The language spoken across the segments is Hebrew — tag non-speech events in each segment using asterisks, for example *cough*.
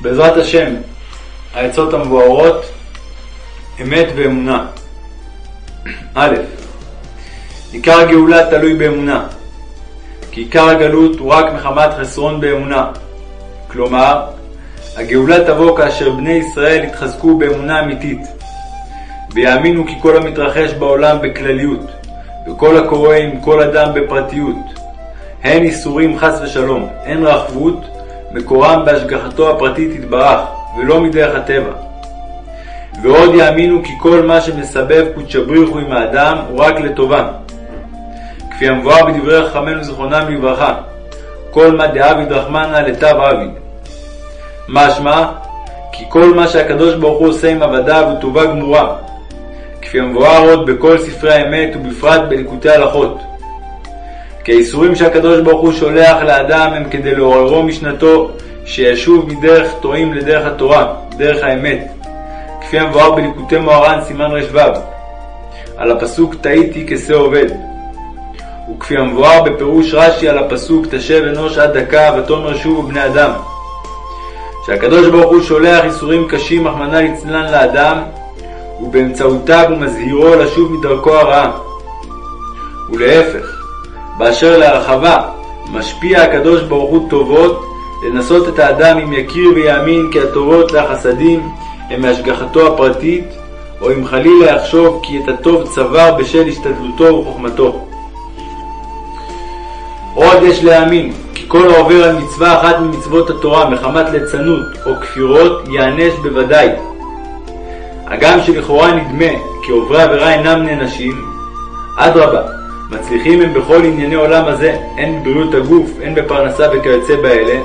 בעזרת השם, העצות המבוארות, אמת ואמונה. *clears throat* א. עיקר הגאולה תלוי באמונה, כי עיקר הגלות הוא רק מחמת חסרון באמונה. כלומר, הגאולה תבוא כאשר בני ישראל יתחזקו באמונה אמיתית, ויאמינו כי כל המתרחש בעולם בכלליות, וכל הקורא עם כל אדם בפרטיות, הן איסורים חס ושלום, הן רחבות, מקורם בהשגחתו הפרטית יתברך, ולא מדרך הטבע. ועוד יאמינו כי כל מה שמסבב קודשא בריחו עם האדם הוא רק לטובה. כפי המבואר בדברי חכמינו זיכרונם לברכה, כל מה דעביד רחמנא לטב עביד. משמע, כי כל מה שהקדוש ברוך הוא עושה עם עבדיו הוא טובה גמורה, כפי המבואר עוד בכל ספרי האמת ובפרט בליקוטי הלכות. כי האיסורים שהקדוש ברוך הוא שולח לאדם הם כדי לעוררו משנתו שישוב מדרך טועים לדרך התורה, דרך האמת, כפי המבואר בליקוטי מוהר"ן סימן ר"ו, על הפסוק טעיתי כשה עובד, וכפי המבואר בפירוש רש"י על הפסוק תשב אנוש עד דקה ותאמר שובו בני אדם, שהקדוש ברוך הוא שולח איסורים קשים, רחמנא ליצלן לאדם, ובאמצעותם הוא מזהירו לשוב מדרכו הרעה. ולהפך, באשר להרחבה, משפיע הקדוש ברוך הוא טובות לנסות את האדם אם יכיר ויאמין כי הטובות והחסדים הם מהשגחתו הפרטית, או אם חלילה יחשוב כי את הטוב צבר בשל השתדלותו וחוכמתו. עוד יש להאמין כי כל העובר על מצווה אחת ממצוות התורה מחמת ליצנות או כפירות ייענש בוודאי. הגם שלכאורה נדמה כי עוברי עבירה אינם נענשים, אדרבה, מצליחים הם בכל ענייני עולם הזה, הן בבריאות הגוף, הן בפרנסה וכיוצא באלה.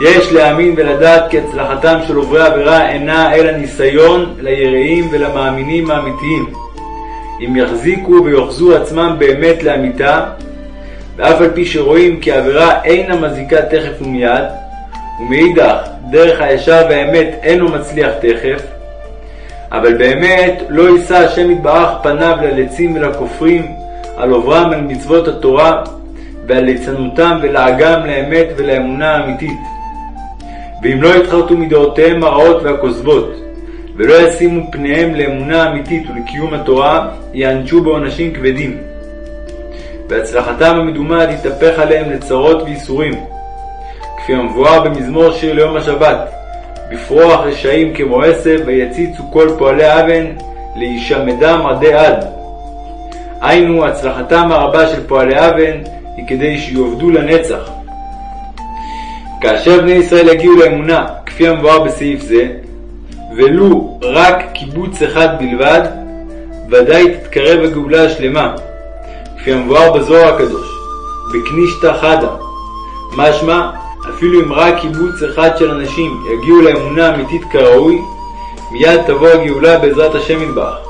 יש להאמין ולדעת כי הצלחתם של עוברי עבירה אינה אלא ניסיון ליראים ולמאמינים האמיתיים, אם יחזיקו ויאחזו עצמם באמת לאמיתה, ואף על פי שרואים כי העבירה אינה מזיקה תכף ומיד, ומאידך דרך הישר והאמת אינו מצליח תכף, אבל באמת לא יישא השם יתברך פניו ללצים ולכופרים על עוברם על מצוות התורה ועל ליצנותם ולעגם לאמת ולאמונה האמיתית. ואם לא יתחרטו מדעותיהם הרעות והכוזבות, ולא ישימו פניהם לאמונה אמיתית ולקיום התורה, יענשו בעונשים כבדים. והצלחתם המדומה תתהפך עליהם לצרות וייסורים, כפי המבואר במזמור שיר ליום השבת, בפרוח רשעים כמו עשב, ויציצו כל פועלי אבן, להישמדם עדי עד. היינו, הצלחתם הרבה של פועלי אבן היא כדי שיעבדו לנצח. כאשר בני ישראל יגיעו לאמונה, כפי המבואר בסעיף זה, ולו רק קיבוץ אחד בלבד, ודאי תתקרב הגאולה השלמה, כפי המבואר בזוהר הקדוש, בקנישתא חדה. משמע, אפילו אם רק קיבוץ אחד של אנשים יגיעו לאמונה אמיתית כראוי, מיד תבוא הגאולה בעזרת השם יתברך.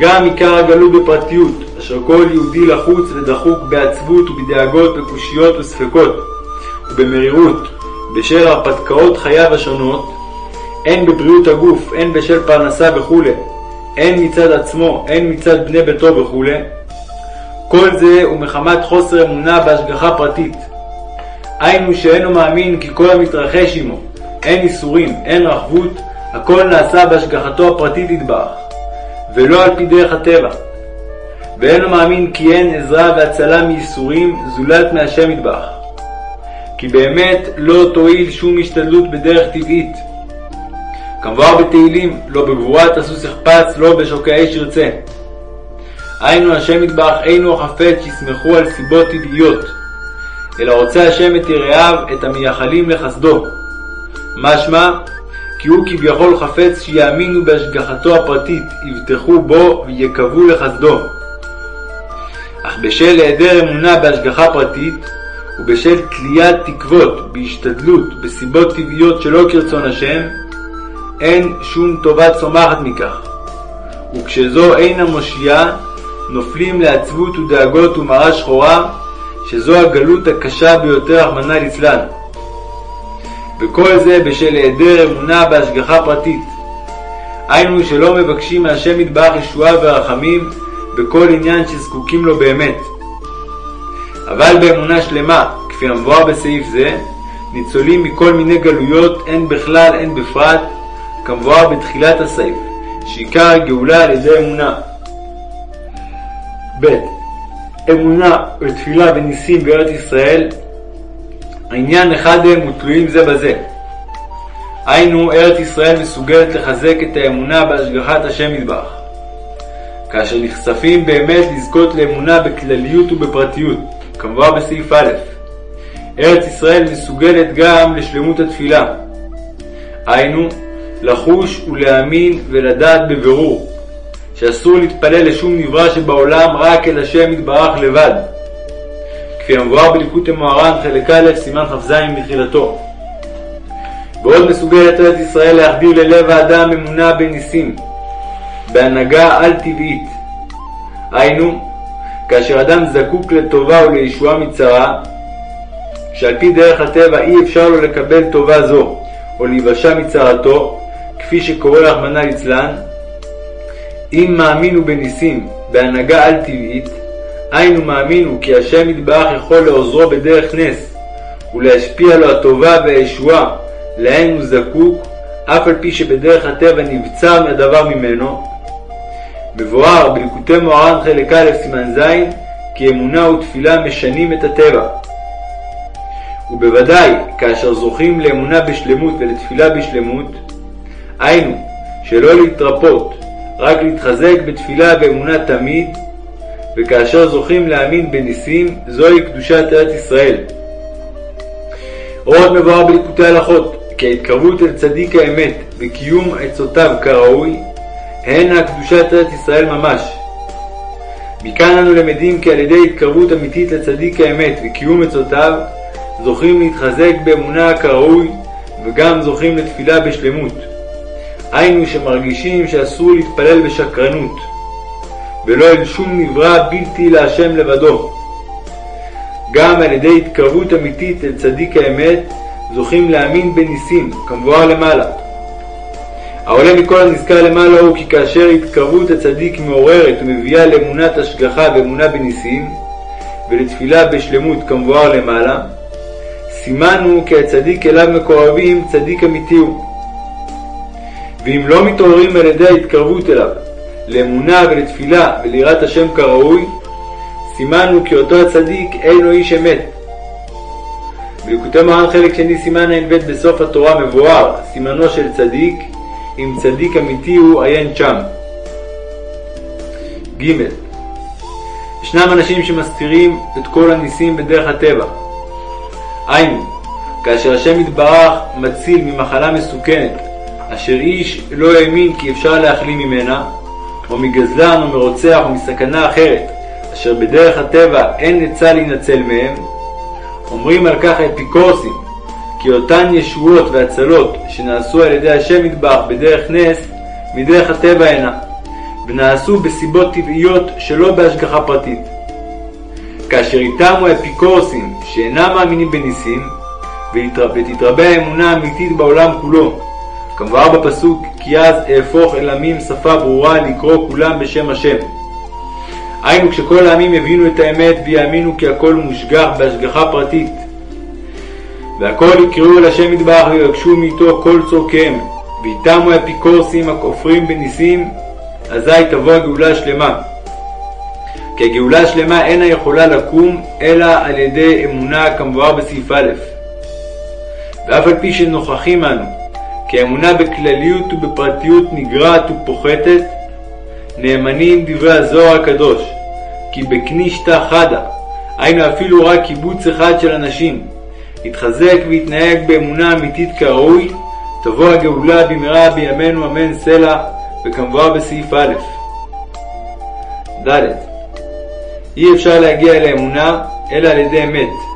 גם עיקר הגלות בפרטיות, אשר כל יהודי לחוץ ודחוק בעצבות ובדאגות וקושיות וספקות, ובמרירות, בשל הרפתקאות חייו השונות, הן בבריאות הגוף, הן בשל פרנסה וכו', הן מצד עצמו, הן מצד בני ביתו וכו', כל זה הוא מחמת חוסר אמונה בהשגחה פרטית. היינו שאינו מאמין כי כל המתרחש עמו, אין איסורים, אין רחבות, הכל נעשה בהשגחתו הפרטית יתברך, ולא על פי דרך הטבע. ואינו מאמין כי אין עזרה והצלה מייסורים זולת מהשם יתברך. כי באמת לא תועיל שום השתדלות בדרך טבעית. כמבואר בתהילים, לא בגבורה תעשו שכפץ, לא בשוקי האש ירצה. היינו השם יתברך אינו חפץ שיסמכו על סיבות טבעיות, אלא רוצה השם את יראיו, את המייחלים לחסדו. משמע, כי הוא כביכול חפץ שיאמינו בהשגחתו הפרטית, יבטחו בו ויקוו לחסדו. אך בשל היעדר אמונה בהשגחה פרטית, ובשל תליית תקוות בהשתדלות בסיבות טבעיות שלא כרצון השם, אין שום טובה צומחת מכך. וכשזו אינה מושיעה, נופלים לעצבות ודאגות ומרה שחורה, שזו הגלות הקשה ביותר, רחמנא ליצלן. וכל זה בשל היעדר אמונה בהשגחה פרטית. היינו שלא מבקשים מהשם יתברך ישועה ורחמים בכל עניין שזקוקים לו באמת. אבל באמונה שלמה, כפי המבואר בסעיף זה, ניצולים מכל מיני גלויות, הן בכלל הן בפרט, כמבואר בתחילת הסעיף, שעיקר הגאולה על ידי אמונה. ב. אמונה ותפילה וניסים בארץ ישראל, העניין אחד הם ותלויים זה בזה. היינו, ארץ ישראל מסוגלת לחזק את האמונה בהשגחת השם מטבח. כאשר נחשפים באמת לזכות לאמונה בכלליות ובפרטיות, כמובן בסעיף א'. ארץ ישראל מסוגלת גם לשלמות התפילה. היינו, לחוש ולהאמין ולדעת בבירור, שאסור להתפלל לשום נברא שבעולם רק אל השם יתברך לבד. כפי המבואר בליקוט המוהר"ן חלק א', סימן כ"ז בתחילתו. ועוד מסוגלת ארץ ישראל להחדיר ללב האדם אמונה בניסים, בהנהגה על-טבעית. היינו, כאשר אדם זקוק לטובה ולישועה מצרה, שעל פי דרך הטבע אי אפשר לו לקבל טובה זו, או להיוושע מצרתו, כפי שקורה רחמנא ליצלן, אם מאמינו בניסים בהנהגה על-טבעית, היינו מאמינו כי השם יתברך יכול לעוזרו בדרך נס, ולהשפיע לו הטובה והישועה, להן הוא זקוק, אף על פי שבדרך הטבע נבצר הדבר ממנו, מבואר בליקוטי מוהר"ן חלק א' סימן ז' כי אמונה ותפילה משנים את הטבע. ובוודאי כאשר זוכים לאמונה בשלמות ולתפילה בשלמות, היינו שלא להתרפות, רק להתחזק בתפילה ואמונה תמיד, וכאשר זוכים להאמין בניסים, זוהי קדושת ארץ ישראל. עוד מבואר בליקוטי הלכות, כי ההתקרבות אל צדיק האמת וקיום עצותיו כראוי, הן קדושת ארץ ישראל ממש. מכאן אנו למדים כי על ידי התקרבות אמיתית לצדיק האמת וקיום עצותיו, זוכים להתחזק באמונה כראוי, וגם זוכים לתפילה בשלמות. היינו שמרגישים שאסור להתפלל בשקרנות, ולא אל שום נברא בלתי להשם לבדו. גם על ידי התקרבות אמיתית אל צדיק האמת, זוכים להאמין בניסים, כמבואר למעלה. העולה מכל הנזכר למעלה הוא כי כאשר התקרבות הצדיק מעוררת ומביאה לאמונת השגחה ואמונה בניסים, ולתפילה בשלמות כמבואר למעלה, סימנו כי הצדיק אליו מקורבים צדיק אמיתי הוא. ואם לא מתעוררים על ידי ההתקרבות אליו, לאמונה ולתפילה וליראת השם כראוי, סימנו כי אותו הצדיק אינו איש אמת. בליקוטי מרן חלק שני סימן ע"ב בסוף התורה מבואר, סימנו של צדיק, אם צדיק אמיתי הוא עיין שם. ג. ישנם אנשים שמסתירים את כל הניסים בדרך הטבע. היינו, כאשר השם יתברך מציל ממחלה מסוכנת, אשר איש לא האמין כי אפשר להחלים ממנה, או מגזלן או מרוצח או מסכנה אחרת, אשר בדרך הטבע אין עצה להינצל מהם, אומרים על כך האפיקורסים, כי אותן ישועות והצלות שנעשו על ידי השם מטבח בדרך נס, מדרך הטבע הנה, ונעשו בסיבות טבעיות שלא בהשגחה פרטית. כאשר איתמו האפיקורסים שאינם מאמינים בניסים, ותתרבה האמונה האמיתית בעולם כולו, כמובן בפסוק כי אז אהפוך אל עמים שפה ברורה לקרוא כולם בשם השם. היינו כשכל העמים יבינו את האמת ויאמינו כי הכל מושגח בהשגחה פרטית, והכל יקראו אל השם מטבח ויבקשו מאיתו כל צורכיהם, ואיתמו האפיקורסים הכופרים בניסים, אזי תבוא הגאולה השלמה. כי הגאולה השלמה אינה יכולה לקום אלא על ידי אמונה כמבואר בסעיף א'. ואף על פי שנוכחים אנו כי האמונה בכלליות ובפרטיות נגרעת ופוחתת, נאמנים דברי הזוהר הקדוש, כי בקנישתא חדה, היינו אפילו רק קיבוץ אחד של אנשים, יתחזק ויתנהג באמונה אמיתית כראוי, תבוא הגאולה במהרה בימינו אמן סלע, וכמבואר בסעיף א'. ד. אי אפשר להגיע אל האמונה אלא על ידי אמת,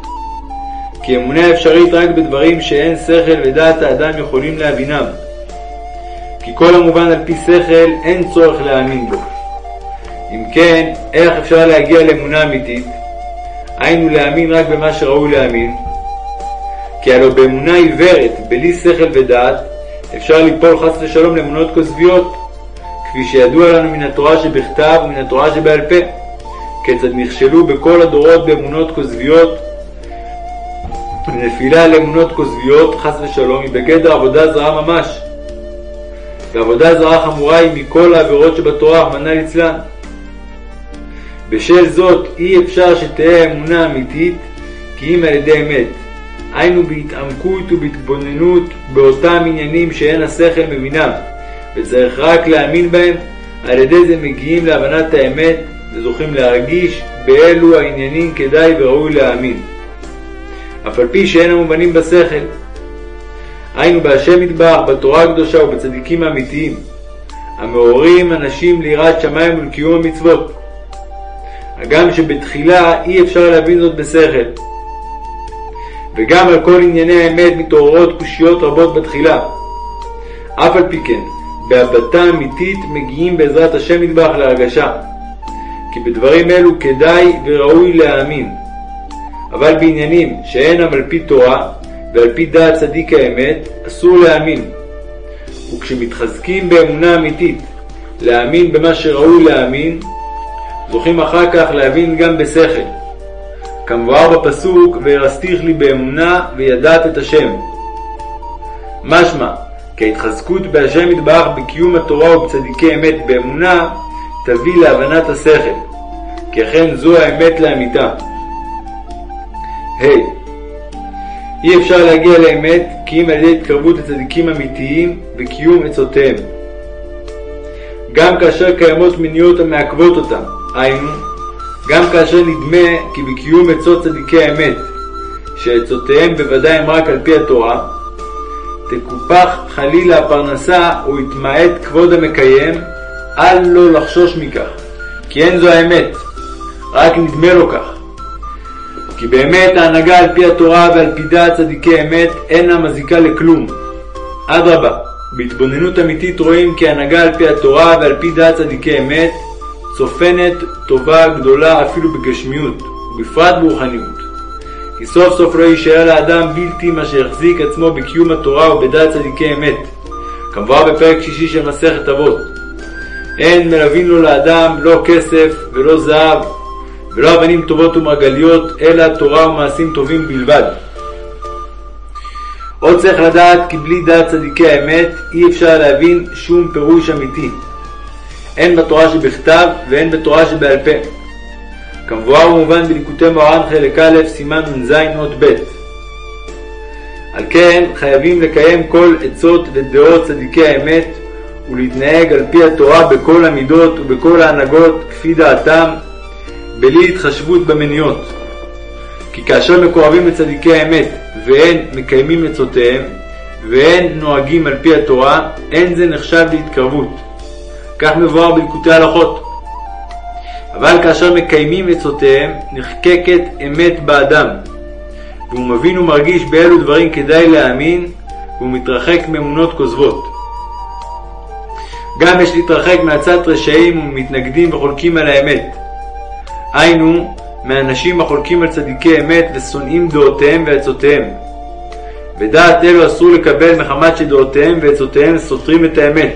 כי אמונה אפשרית רק בדברים שאין שכל ודעת האדם יכולים להבינם. כי כל המובן על פי שכל אין צורך להאמין בו. אם כן, איך אפשר להגיע לאמונה אמיתית? היינו להאמין רק במה שראוי להאמין. כי הלוא באמונה עיוורת, בלי שכל ודעת, אפשר ליפול חס ושלום לאמונות כוזביות, כפי שידוע לנו מן התורה שבכתב ומן התורה שבעל פה. כיצד נכשלו בכל הדורות באמונות כוזביות נפילה לאמונות כוזביות, חס ושלום, היא בגדר עבודה זרה ממש. ועבודה זרה חמורה היא מכל העבירות שבתורה, רחמנא ליצלן. בשל זאת אי אפשר שתהא אמונה אמיתית כי אם על ידי אמת, היינו בהתעמקות ובהתבוננות באותם עניינים שאין השכל מבינם, וצריך רק להאמין בהם, על ידי זה מגיעים להבנת האמת וזוכים להרגיש באילו העניינים כדאי וראוי להאמין. אף על פי שאין המובנים בשכל. היינו בהשם מטבח, בתורה הקדושה ובצדיקים האמיתיים, המעוררים אנשים ליראת שמיים ולקיום המצוות. הגם שבתחילה אי אפשר להבין זאת בשכל. וגם על כל ענייני האמת מתעוררות קושיות רבות בתחילה. אף על פי כן, בהבטה אמיתית מגיעים בעזרת השם מטבח להרגשה. כי בדברים אלו כדאי וראוי להאמין. אבל בעניינים שאינם על פי תורה ועל פי דעת צדיק האמת, אסור להאמין. וכשמתחזקים באמונה אמיתית להאמין במה שראוי להאמין, זוכים אחר כך להבין גם בשכל. כמבואר בפסוק, והרסתיך לי באמונה וידעת את השם. משמע, כי ההתחזקות בהשם יתברך בקיום התורה ובצדיקי אמת באמונה, תביא להבנת השכל, כי אכן זו האמת לאמיתה. ה. אי אפשר להגיע לאמת כי אם על ידי התקרבות לצדיקים אמיתיים וקיום עצותיהם. גם כאשר קיימות מניעות המעכבות אותם, היינו, גם כאשר נדמה כי בקיום עצות צדיקי האמת, שעצותיהם בוודאי הם רק על פי התורה, תקופח חלילה הפרנסה ויתמעט כבוד המקיים, אל לו לחשוש מכך, כי אין זו האמת, רק נדמה לו כך. כי באמת ההנהגה על פי התורה ועל פי דעת צדיקי אמת אינה מזיקה לכלום. אדרבה, בהתבוננות אמיתית רואים כי ההנהגה על פי התורה ועל פי דעת צדיקי אמת צופנת טובה גדולה אפילו בגשמיות, ובפרט ברוחניות. כי סוף סוף לא יישאר לאדם בלתי מה שיחזיק עצמו בקיום התורה ובדעת צדיקי אמת, כמובן בפרק שישי של מסכת אבות. אין מלווין לו לאדם לא כסף ולא זהב ולא אבנים טובות ומרגליות, אלא תורה ומעשים טובים בלבד. עוד צריך לדעת כי בלי דעת צדיקי האמת אי אפשר להבין שום פירוש אמיתי. הן בתורה שבכתב והן בתורה שבעל פה. כמבואר ומובן בליקוטי מוהר"ן חלק א', סימן נ"ז אות ב'. על כן חייבים לקיים כל עצות ודעות צדיקי האמת ולהתנהג על פי התורה בכל המידות ובכל ההנהגות כפי דעתם, בלי התחשבות במניות. כי כאשר מקורבים לצדיקי האמת ואין מקיימים עצותיהם ואין נוהגים על פי התורה, אין זה נחשב להתקרבות. כך מבואר בלקוטי הלכות. אבל כאשר מקיימים עצותיהם, נחקקת אמת באדם, והוא מבין ומרגיש באילו דברים כדאי להאמין, והוא מתרחק מאמונות כוזבות. גם יש להתרחק מעצת רשעים ומתנגדים וחולקים על האמת. היינו, מאנשים החולקים על צדיקי אמת ושונאים דעותיהם ועצותיהם. ודעת אלו אסור לקבל מחמת שדעותיהם ועצותיהם סותרים את האמת.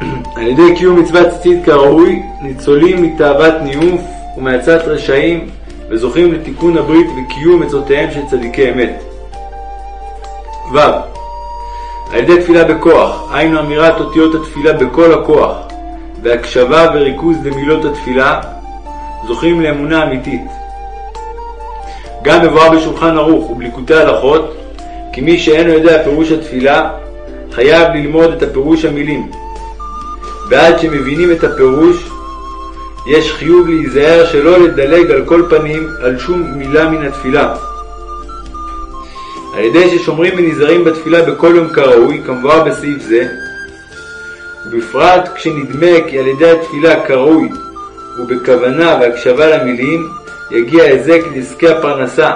*clears throat* על ידי קיום מצוות ציצית כראוי, ניצולים מתאוות ניאוף ומעצת רשעים, וזוכים לתיקון הברית וקיום עצותיהם של צדיקי אמת. ו. על ידי תפילה בכוח, היינו אמירת אותיות התפילה בכל הכוח, והקשבה וריכוז למילות התפילה, זוכים לאמונה אמיתית. גם מבואר בשולחן ערוך ובליקוטי הלכות, כי מי שאינו יודע פירוש התפילה, חייב ללמוד את הפירוש המילים. ועד שמבינים את הפירוש, יש חיוב להיזהר שלא לדלג על כל פנים על שום מילה מן התפילה. על ידי ששומרים ונזהרים בתפילה בכל יום כראוי, כמבואר בסעיף זה, ובפרט כשנדמה כי על ידי התפילה כראוי ובכוונה והקשבה למילים, יגיע היזק לעסקי הפרנסה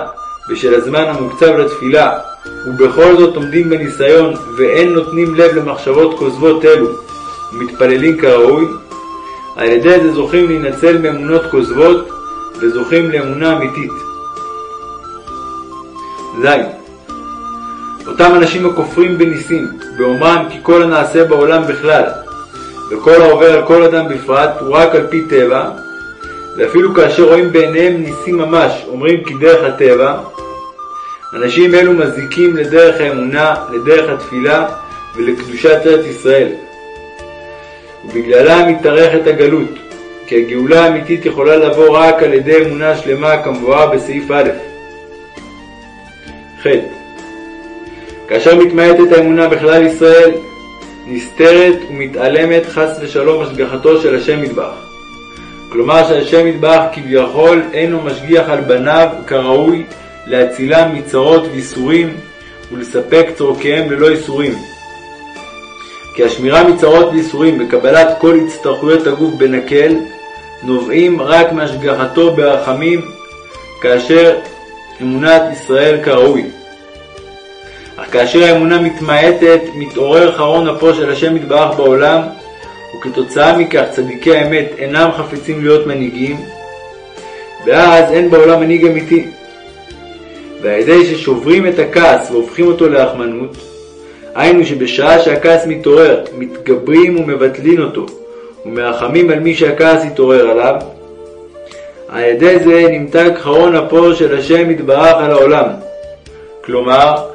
בשל הזמן המוקצב לתפילה, ובכל זאת עומדים בניסיון ואין נותנים לב למחשבות כוזבות אלו, ומתפללים כראוי, על ידי זה זוכים להינצל מאמונות כוזבות וזוכים לאמונה אמיתית. ז. אותם אנשים הכופרים בניסים, באומרם כי כל הנעשה בעולם בכלל, וכל העובר כל אדם בפרט, הוא רק על פי טבע, ואפילו כאשר רואים בעיניהם ניסים ממש, אומרים כי דרך הטבע, אנשים אלו מזיקים לדרך האמונה, לדרך התפילה ולקדושת ארץ ישראל. ובגללה מתארכת הגלות, כי הגאולה האמיתית יכולה לבוא רק על ידי אמונה שלמה כמבואר בסעיף א'. ח. כאשר מתמעטת האמונה בכלל ישראל, נסתרת ומתעלמת חס ושלום השגחתו של השם מטבח. כלומר שהשם מטבח כביכול אינו משגיח על בניו כראוי להצילם מצרות ואיסורים ולספק צורכיהם ללא איסורים. כי השמירה מצרות ואיסורים וקבלת כל הצטרכויות הגוף בנקל נובעים רק מהשגחתו ברחמים כאשר אמונת ישראל כראוי. אך כאשר האמונה מתמעטת, מתעורר חרון אפו של השם יתברך בעולם, וכתוצאה מכך צדיקי האמת אינם חפצים להיות מנהיגים, ואז אין בעולם מנהיג אמיתי. ועל ידי ששוברים את הכעס והופכים אותו לרחמנות, היינו שבשעה שהכעס מתעורר, מתגברים ומבטלין אותו, ומרחמים על מי שהכעס התעורר עליו, על ידי זה נמתג חרון אפו של השם יתברך על העולם. כלומר,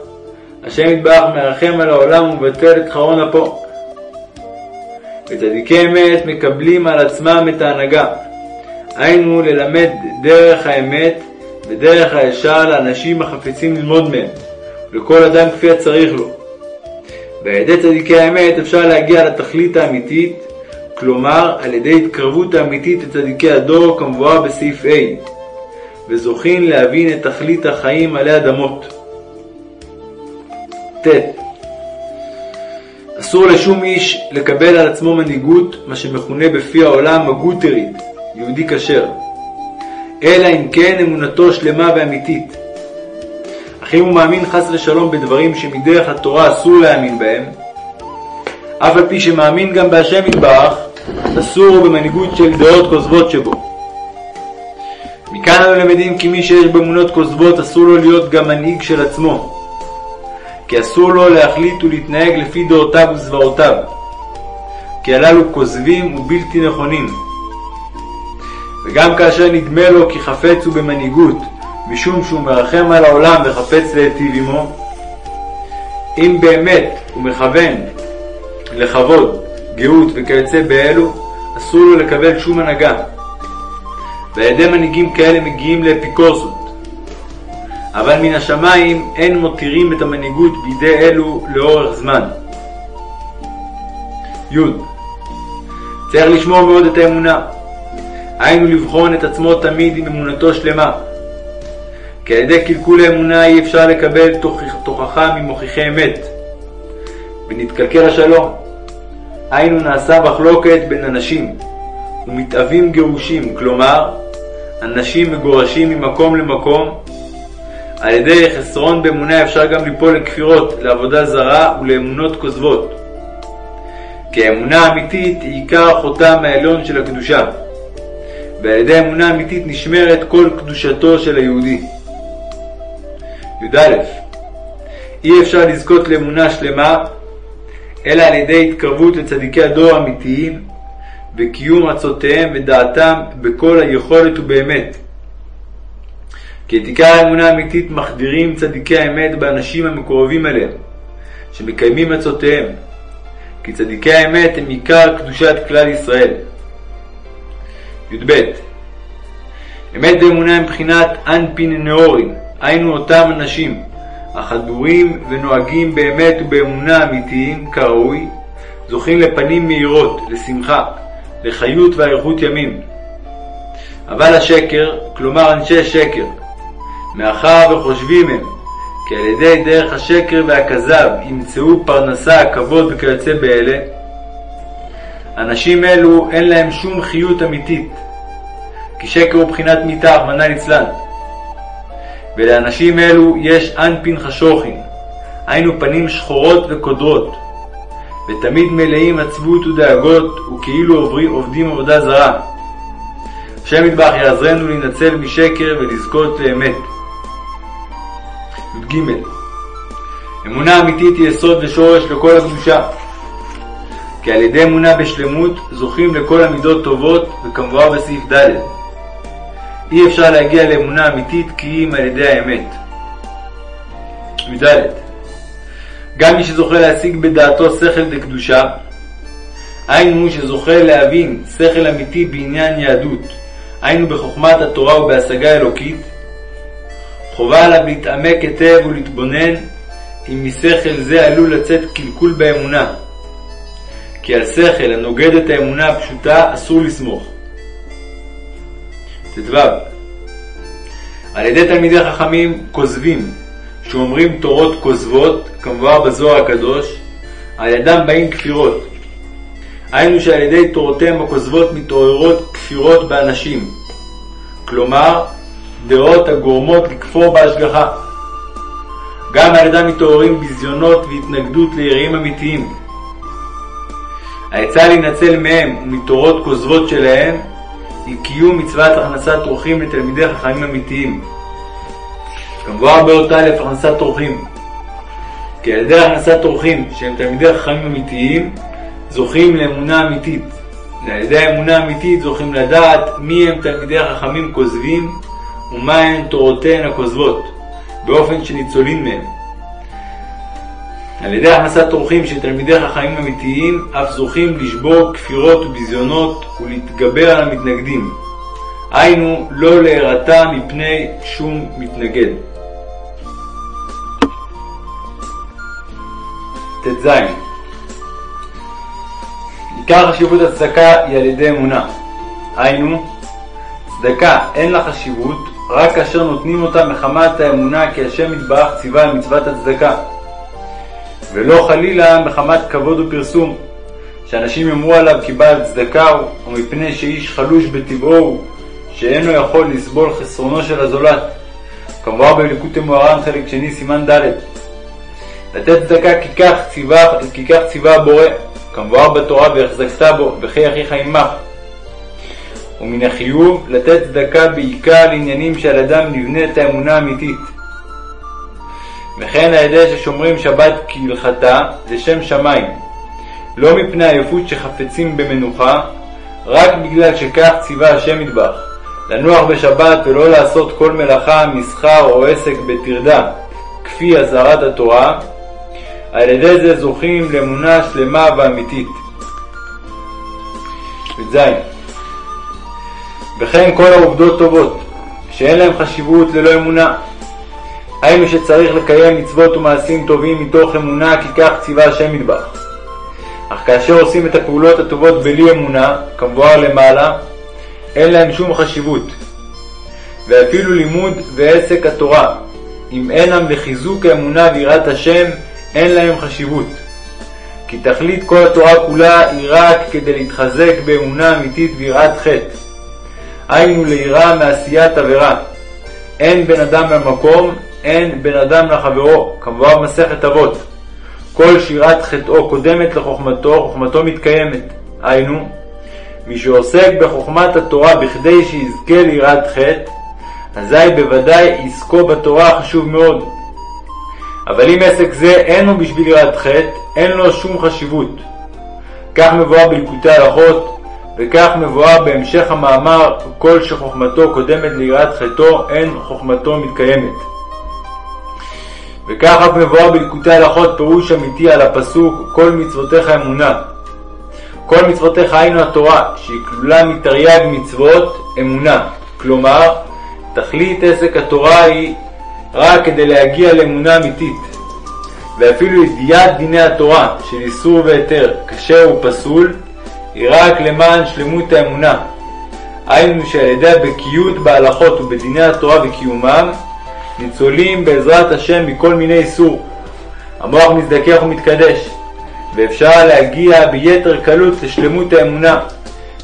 השם יתברך מרחם על העולם ומבטל את חרון אפו. וצדיקי אמת מקבלים על עצמם את ההנהגה, היינו ללמד דרך האמת ודרך הישר לאנשים החפצים ללמוד מהם, ולכל אדם כפי הצריך לו. ועל ידי צדיקי האמת אפשר להגיע לתכלית האמיתית, כלומר על ידי התקרבות האמיתית לצדיקי הדור כמבואר בסעיף A, וזוכין להבין את תכלית החיים עלי אדמות. ט. אסור לשום איש לקבל על עצמו מנהיגות, מה שמכונה בפי העולם הגוטרית, יהודי כשר, אלא אם כן אמונתו שלמה ואמיתית. אך אם הוא מאמין חס ושלום בדברים שמדרך התורה אסור להאמין בהם, אף על פי שמאמין גם בהשם יתברך, אסור במנהיגות של דעות כוזבות שבו. מכאן אנו למדים כי מי שיש באמונות כוזבות אסור לו להיות גם מנהיג של עצמו, כי אסור לו להחליט ולהתנהג לפי דעותיו וזוועותיו, כי הללו כוזבים ובלתי נכונים. וגם כאשר נדמה לו כי חפץ הוא במנהיגות, משום שהוא מרחם על העולם וחפץ להיטיב עמו, אם באמת הוא מכוון לכבוד, גאות וכיוצא באלו, אסור לו לקבל שום הנהגה. ועל ידי מנהיגים כאלה מגיעים לאפיקורסות, אבל מן השמיים אין מותירים את המנהיגות בידי אלו לאורך זמן. י. צריך לשמור מאוד את האמונה, היינו לבחון את עצמו תמיד עם אמונתו שלמה. כי על ידי קלקול האמונה אי אפשר לקבל תוכחה ממוכיחי אמת, ונתקלקל השלום. היינו נעשה מחלוקת בין אנשים, ומתאבים גירושים, כלומר, אנשים מגורשים ממקום למקום, על ידי חסרון באמונה אפשר גם ליפול לכפירות, לעבודה זרה ולאמונות כוזבות. כי האמונה האמיתית היא עיקר החותם העליון של הקדושה, ועל ידי אמונה אמיתית נשמרת כל קדושתו של היהודי. י"א אי אפשר לזכות לאמונה שלמה אלא על ידי התקרבות לצדיקי הדור האמיתיים וקיום עצותיהם ודעתם בכל היכולת ובאמת. כי את עיקר האמונה האמיתית מחדירים צדיקי האמת באנשים המקורבים אליהם, שמקיימים עצותיהם, כי צדיקי האמת הם עיקר קדושת כלל ישראל. י"ב אמת ואמונה הם בחינת אנפין נאורים, היינו אותם אנשים, החדורים ונוהגים באמת ובאמונה אמיתיים כראוי, זוכים לפנים מהירות, לשמחה, לחיות ואריכות ימים. אבל השקר, כלומר אנשי שקר, מאחר וחושבים הם כי על ידי דרך השקר והכזב ימצאו פרנסה, כבוד וכיוצא באלה, אנשים אלו אין להם שום חיות אמיתית, כי שקר הוא בחינת מיתה, רחמנא ליצלן. ולאנשים אלו יש אנפין חשוכין, היינו פנים שחורות וקודרות, ותמיד מלאים עצבות ודאגות, וכאילו עובדים עבודה זרה. השם ידבח יעזרנו להינצל משקר ולזכות לאמת. י"ג אמונה אמיתית היא יסוד ושורש לכל הקדושה. כי על ידי אמונה בשלמות זוכים לכל המידות טובות, וכמובן בסעיף ד'. אי אפשר להגיע לאמונה אמיתית כי אם על ידי האמת. י"ד גם מי שזוכה להשיג בדעתו שכל דקדושה, היינו שזוכה להבין שכל אמיתי בעניין יהדות, היינו בחוכמת התורה ובהשגה אלוקית, חובה עליו להתעמק היטב ולהתבונן אם משכל זה עלול לצאת קלקול באמונה, כי על שכל הנוגד את האמונה הפשוטה אסור לסמוך. ט"ו על ידי תלמידי חכמים כוזבים, שאומרים תורות כוזבות, כמובן בזוהר הקדוש, על ידם באים כפירות. היינו שעל ידי תורותיהם הכוזבות מתעוררות כפירות באנשים, כלומר דעות הגורמות לכפור בהשגחה. גם על ידם מתעוררים ביזיונות והתנגדות ליראים אמיתיים. העצה להינצל מהם ומתורות כוזבות שלהם היא קיום מצוות הכנסת אורחים לתלמידי חכמים אמיתיים. כמובן באותה א' הכנסת אורחים. כי על ידי הכנסת אורחים שהם תלמידי חכמים אמיתיים זוכים לאמונה אמיתית. ועל ידי האמונה האמיתית זוכים לדעת מי הם תלמידי החכמים כוזבים ומה הן תורותיהן הכוזבות, באופן שניצולין מהם. על ידי הכנסת אורחים של תלמידי חכמים אמיתיים, אף זוכים לשבור כפירות וביזיונות ולהתגבר על המתנגדים. היינו, לא להירתע מפני שום מתנגד. ט"ז עיקר חשיבות הצדקה היא על ידי אמונה. היינו, צדקה אין לה חשיבות רק כאשר נותנים אותה מחמת האמונה כי השם יתברך ציווה על מצוות הצדקה. ולא חלילה מחמת כבוד ופרסום, שאנשים יאמרו עליו כי בעל צדקה הוא, או מפני שאיש חלוש בטבעו הוא, שאינו יכול לסבול חסרונו של הזולת. כמובן בליקוטי מוהר"ן חלק שני סימן ד' לתת צדקה כי כך ציווה, הבורא, כמבואר בתורה והחזקת בו, וכי אחיך עמך. ומן החיוב לתת צדקה בעיקר לעניינים שעל אדם נבנית האמונה האמיתית. וכן על ידי ששומרים שבת כהלכתה לשם שמיים, לא מפני עייפות שחפצים במנוחה, רק בגלל שכך ציווה השם ידבח, לנוח בשבת ולא לעשות כל מלאכה, מסחר או עסק בטרדה, כפי אזהרת התורה, על ידי זה זוכים לאמונה שלמה ואמיתית. י"ז וכן כל העובדות טובות, שאין להם חשיבות ללא אמונה. היינו שצריך לקיים מצוות ומעשים טובים מתוך אמונה, כי כך ציווה השם מטבח. אך כאשר עושים את הפעולות הטובות בלי אמונה, כמבואר למעלה, אין להם שום חשיבות. ואפילו לימוד ועסק התורה, אם אינם לחיזוק האמונה ויראת השם, אין להם חשיבות. כי תכלית כל התורה כולה היא רק כדי להתחזק באמונה אמיתית ויראת חטא. היינו ליראה מעשיית עבירה. אין בן אדם במקום, אין בן אדם לחברו, כמובן במסכת אבות. כל שירת חטאו קודמת לחוכמתו, חוכמתו מתקיימת. היינו, מי שעוסק בחוכמת התורה בכדי שיזכה ליראת חטא, אזי בוודאי עסקו בתורה חשוב מאוד. אבל אם עסק זה אין לו בשביל יראת חטא, אין לו שום חשיבות. כך מבואר בליקוטי הלכות, וכך מבואר בהמשך המאמר, כל שחוכמתו קודמת ליראת חטאו, אין חוכמתו מתקיימת. וכך אף מבואר בליקוטי הלכות פירוש אמיתי על הפסוק כל מצוותיך אמונה. כל מצוותיך היינו התורה, שהיא כלולה מתרי"ג מצוות אמונה. כלומר, תכלית עסק התורה היא רק כדי להגיע לאמונה אמיתית. ואפילו ידיעת דיני התורה של איסור והיתר, כשר ופסול, היא רק למען שלמות האמונה. היינו שעל ידי הבקיאות בהלכות ובדיני התורה וקיומם, ניצולים בעזרת השם מכל מיני איסור. המוח מזדכך ומתקדש, ואפשר להגיע ביתר קלות לשלמות האמונה,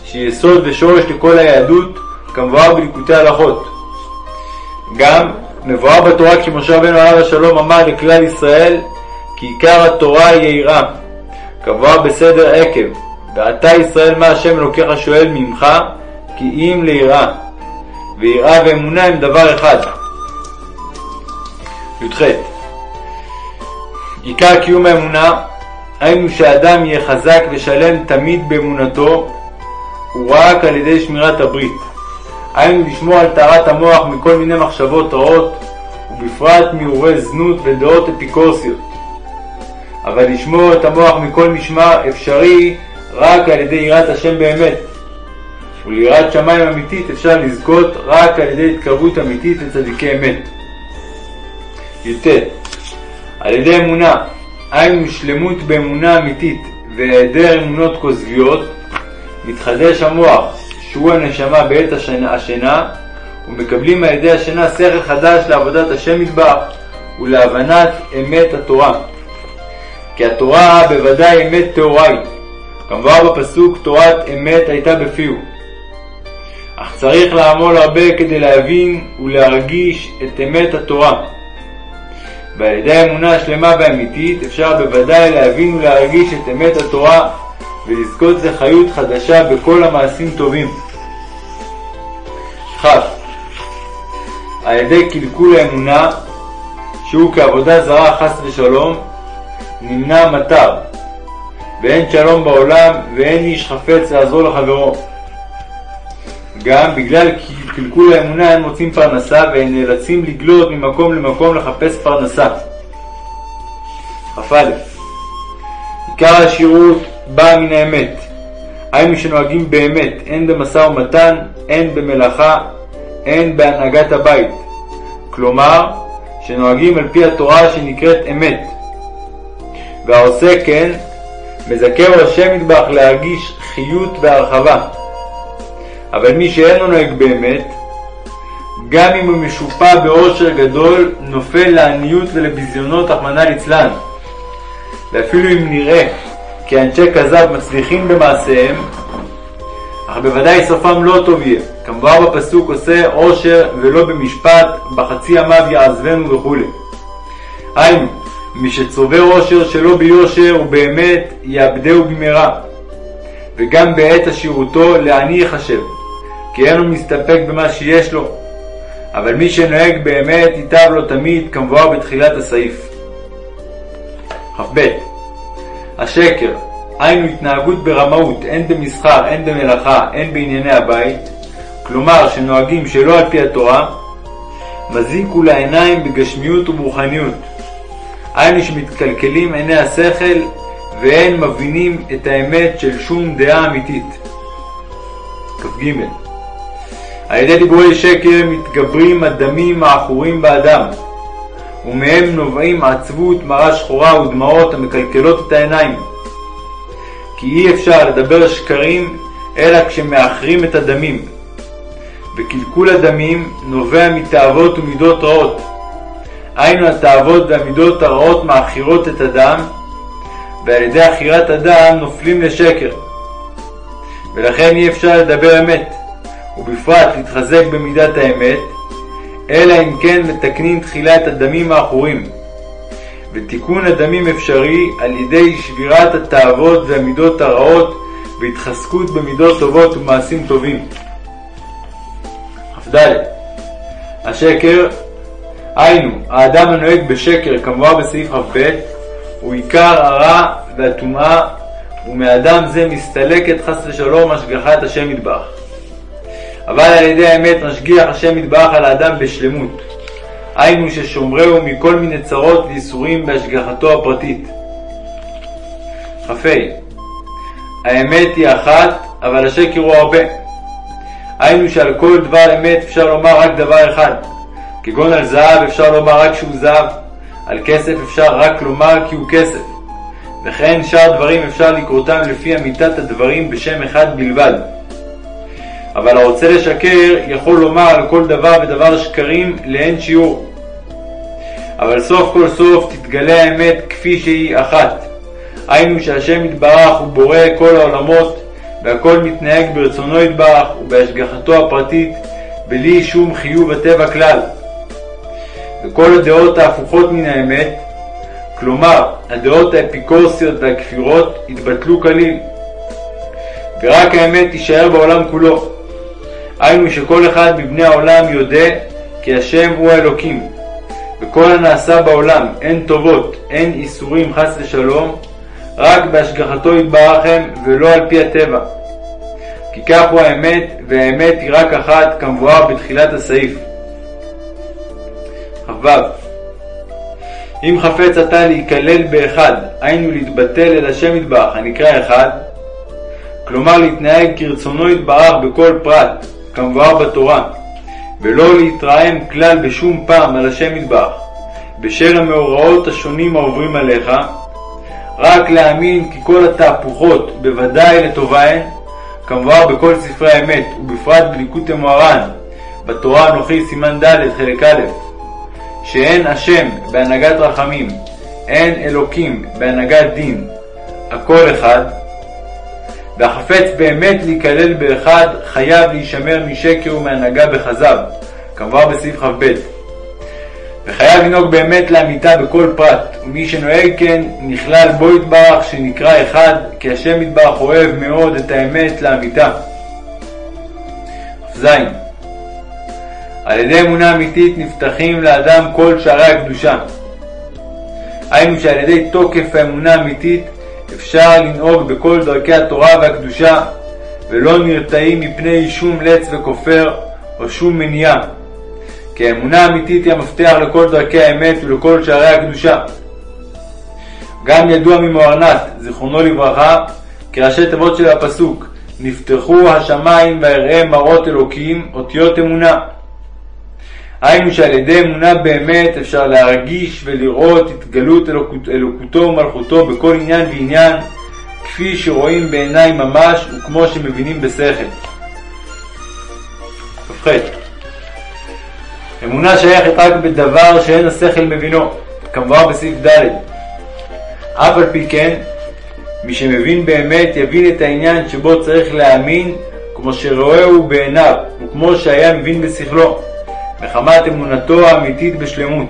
שהיא יסוד ושורש לכל היהדות, כמבואר בליקוטי הלכות. גם מבואר בתורה כי משה רבנו עליו השלום אמר לכלל ישראל כי עיקר התורה היא יראה, כמבואר בסדר עקב, ואתה ישראל מה השם אלוקיך שואל ממך כי אם ליראה, ויראה ואמונה הם דבר אחד. י"ח עיקר קיום האמונה, היינו שאדם יהיה חזק ושלם תמיד באמונתו, הוא רק על ידי שמירת הברית. היינו לשמור על טהרת המוח מכל מיני מחשבות רעות, ובפרט מאורי זנות ודעות אפיקורסיות. אבל לשמור את המוח מכל משמר אפשרי רק על ידי יראת השם באמת. וליראת שמיים אמיתית אפשר לזכות רק על ידי התקרבות אמיתית לצדיקי אמת. י"ט על ידי אמונה, היינו שלמות באמונה אמיתית והיעדר אמונות כוזביות, מתחדש המוח, שהוא הנשמה בעת השינה, השינה ומקבלים על ידי השינה שכל חדש לעבודת השם מטבח ולהבנת אמת התורה. כי התורה בוודאי אמת טהורה היא, כמובן בפסוק תורת אמת הייתה בפיהו. אך צריך לעמול הרבה כדי להבין ולהרגיש את אמת התורה. ועל ידי האמונה השלמה והאמיתית אפשר בוודאי להבין ולהרגיש את אמת התורה ולזכות לחיות חדשה בכל המעשים טובים. כ. על ידי קלקול האמונה, שהוא כעבודה זרה חס ושלום, נמנע מטר, ואין שלום בעולם ואין איש חפץ לעזור לחברו. גם בגלל קלקול האמונה הם מוצאים פרנסה והם נאלצים לגלות ממקום למקום לחפש פרנסה. כ"א עיקר השירות בא מן האמת, היינו שנוהגים באמת, הן במשא ומתן, הן במלאכה, הן בהנהגת הבית. כלומר, שנוהגים על פי התורה שנקראת אמת. והעושה כן, מזכה השם מטבח להרגיש חיות והרחבה. אבל מי שאינו נוהג באמת, גם אם הוא משופע בעושר גדול, נופל לעניות ולביזיונות, רחמנא ליצלן. ואפילו אם נראה כי אנשי כזב מצליחים במעשיהם, אך בוודאי סופם לא טוב יהיה. כמובן בפסוק עושה עושר ולא במשפט, בחצי ימיו יעזבנו וכו'. היינו, מי שצובר עושר שלא ביושר ובאמת יאבדהו במהרה. וגם בעת עשירותו לעני יחשב, כי אין הוא מסתפק במה שיש לו. אבל מי שנוהג באמת ייטב לו תמיד, כמבואר בתחילת הסעיף. כ"ב השקר, היינו התנהגות ברמאות, הן במסחר, הן במלאכה, הן בענייני הבית, כלומר שנוהגים שלא על פי התורה, מזיק הוא לעיניים בגשמיות וברוחניות. היינו שמתקלקלים עיני השכל ואין מבינים את האמת של שום דעה אמיתית. כ"ג על ידי דיבורי שקר מתגברים הדמים העכורים באדם, ומהם נובעים עצבות, מרה שחורה ודמעות המקלקלות את העיניים. כי אי אפשר לדבר שקרים אלא כשמאחרים את הדמים. וקלקול הדמים נובע מתאוות ומידות רעות. היינו התאוות והמידות הרעות מאכירות את הדם, ועל ידי עכירת הדם נופלים לשקר. ולכן אי אפשר לדבר אמת, ובפרט להתחזק במידת האמת, אלא אם כן מתקנים תחילה את הדמים העכורים. ותיקון הדמים אפשרי על ידי שבירת התאוות והמידות הרעות והתחזקות במידות טובות ומעשים טובים. כ"ד השקר, היינו, האדם הנוהג בשקר כמובן בסעיף כ"ב, הוא עיקר הרע והטומאה, ומאדם זה מסתלקת חס ושלום השגחת השם מטבח. אבל על ידי האמת משגיח השם מטבח על האדם בשלמות. היינו ששומרהו מכל מיני צרות ואיסורים בהשגחתו הפרטית. כ"ה האמת היא אחת, אבל השקר הוא הרבה. היינו שעל כל דבר אמת אפשר לומר רק דבר אחד, כגון על זהב אפשר לומר רק שהוא זהב, על כסף אפשר רק לומר כי הוא כסף, וכן שאר דברים אפשר לקרותם לפי אמיתת הדברים בשם אחד בלבד. אבל הרוצה לשקר יכול לומר על כל דבר ודבר שקרים לאין שיעור. אבל סוף כל סוף תתגלה האמת כפי שהיא אחת. היינו שהשם יתברך הוא בורא כל העולמות, והכל מתנהג ברצונו יתברך ובהשגחתו הפרטית, בלי שום חיוב הטבע כלל. וכל הדעות ההפוכות מן האמת, כלומר הדעות האפיקורסיות והכפירות, יתבטלו כליל. ורק האמת תישאר בעולם כולו. היינו שכל אחד מבני העולם יודע כי השם הוא האלוקים, וכל הנעשה בעולם, אין טובות, אין איסורים חס ושלום, רק בהשגחתו יתברכם ולא על פי הטבע. כי כך הוא האמת, והאמת היא רק אחת, כמבואר בתחילת הסעיף. כ"ו כ"ו אם חפץ אתה להיכלל באחד, היינו להתבטל אל השם יתברך, הנקרא אחד, כלומר להתנהג כרצונו יתברך בכל פרט, כמבואר בתורה, ולא להתרעם כלל בשום פעם על השם יתברך, בשל המאורעות השונים העוברים עליך, רק להאמין כי כל התהפוכות בוודאי לטובה הן, כמבואר בכל ספרי האמת, ובפרט בליקוטי מוהר"ן, בתורה אנוכי סימן ד' חלק א', שאין השם בהנהגת רחמים, אין אלוקים בהנהגת דין, הכל אחד, והחפץ באמת להיכלל באחד חייב להישמר משקר ומהנהגה בכזב, כמובן בסעיף כ"ב. וחייב לנהוג באמת לאמיתה בכל פרט, ומי שנוהג כן נכלל בו יתברך שנקרא אחד, כי השם יתברך אוהב מאוד את האמת לאמיתה. כ"ז על ידי אמונה אמיתית נפתחים לאדם כל שערי הקדושה. היינו שעל ידי תוקף האמונה האמיתית אפשר לנהוג בכל דרכי התורה והקדושה, ולא נרתעים מפני שום לץ וכופר או שום מניעה. כי האמונה האמיתית היא המפתח לכל דרכי האמת ולכל שערי הקדושה. גם ידוע ממוארנת, זיכרונו לברכה, כראשי תיבות של הפסוק, נפתחו השמיים ואראה מראות אלוקים, אותיות אמונה. היינו שעל ידי אמונה באמת אפשר להרגיש ולראות התגלות אלוקות, אלוקותו ומלכותו בכל עניין ועניין, כפי שרואים בעיניים ממש וכמו שמבינים בשכל. כ"ח אמונה שייכת רק בדבר שאין השכל מבינו, כמובן בסעיף ד' אף על פי כן, מי שמבין באמת יבין את העניין שבו צריך להאמין כמו שרואהו בעיניו, וכמו שהיה מבין בשכלו. מחמת אמונתו האמיתית בשלמות.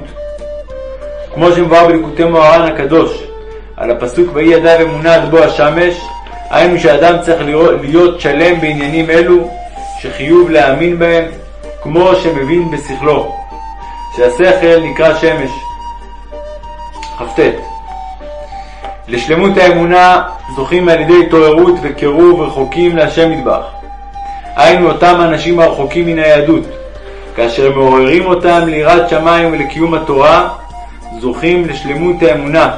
כמו שמבואר בליקוטי מוהר"ן הקדוש, על הפסוק ויהי ידיו אמונה עד בוא השמש, היינו שאדם צריך להיות שלם בעניינים אלו, שחיוב להאמין בהם, כמו שמבין בשכלו, שהשכל נקרא שמש. כ"ט לשלמות האמונה זוכים על ידי התעוררות וקירוב רחוקים להשם מטבח. היינו אותם אנשים הרחוקים מן היהדות, כאשר מעוררים אותם ליראת שמיים ולקיום התורה, זוכים לשלמות האמונה.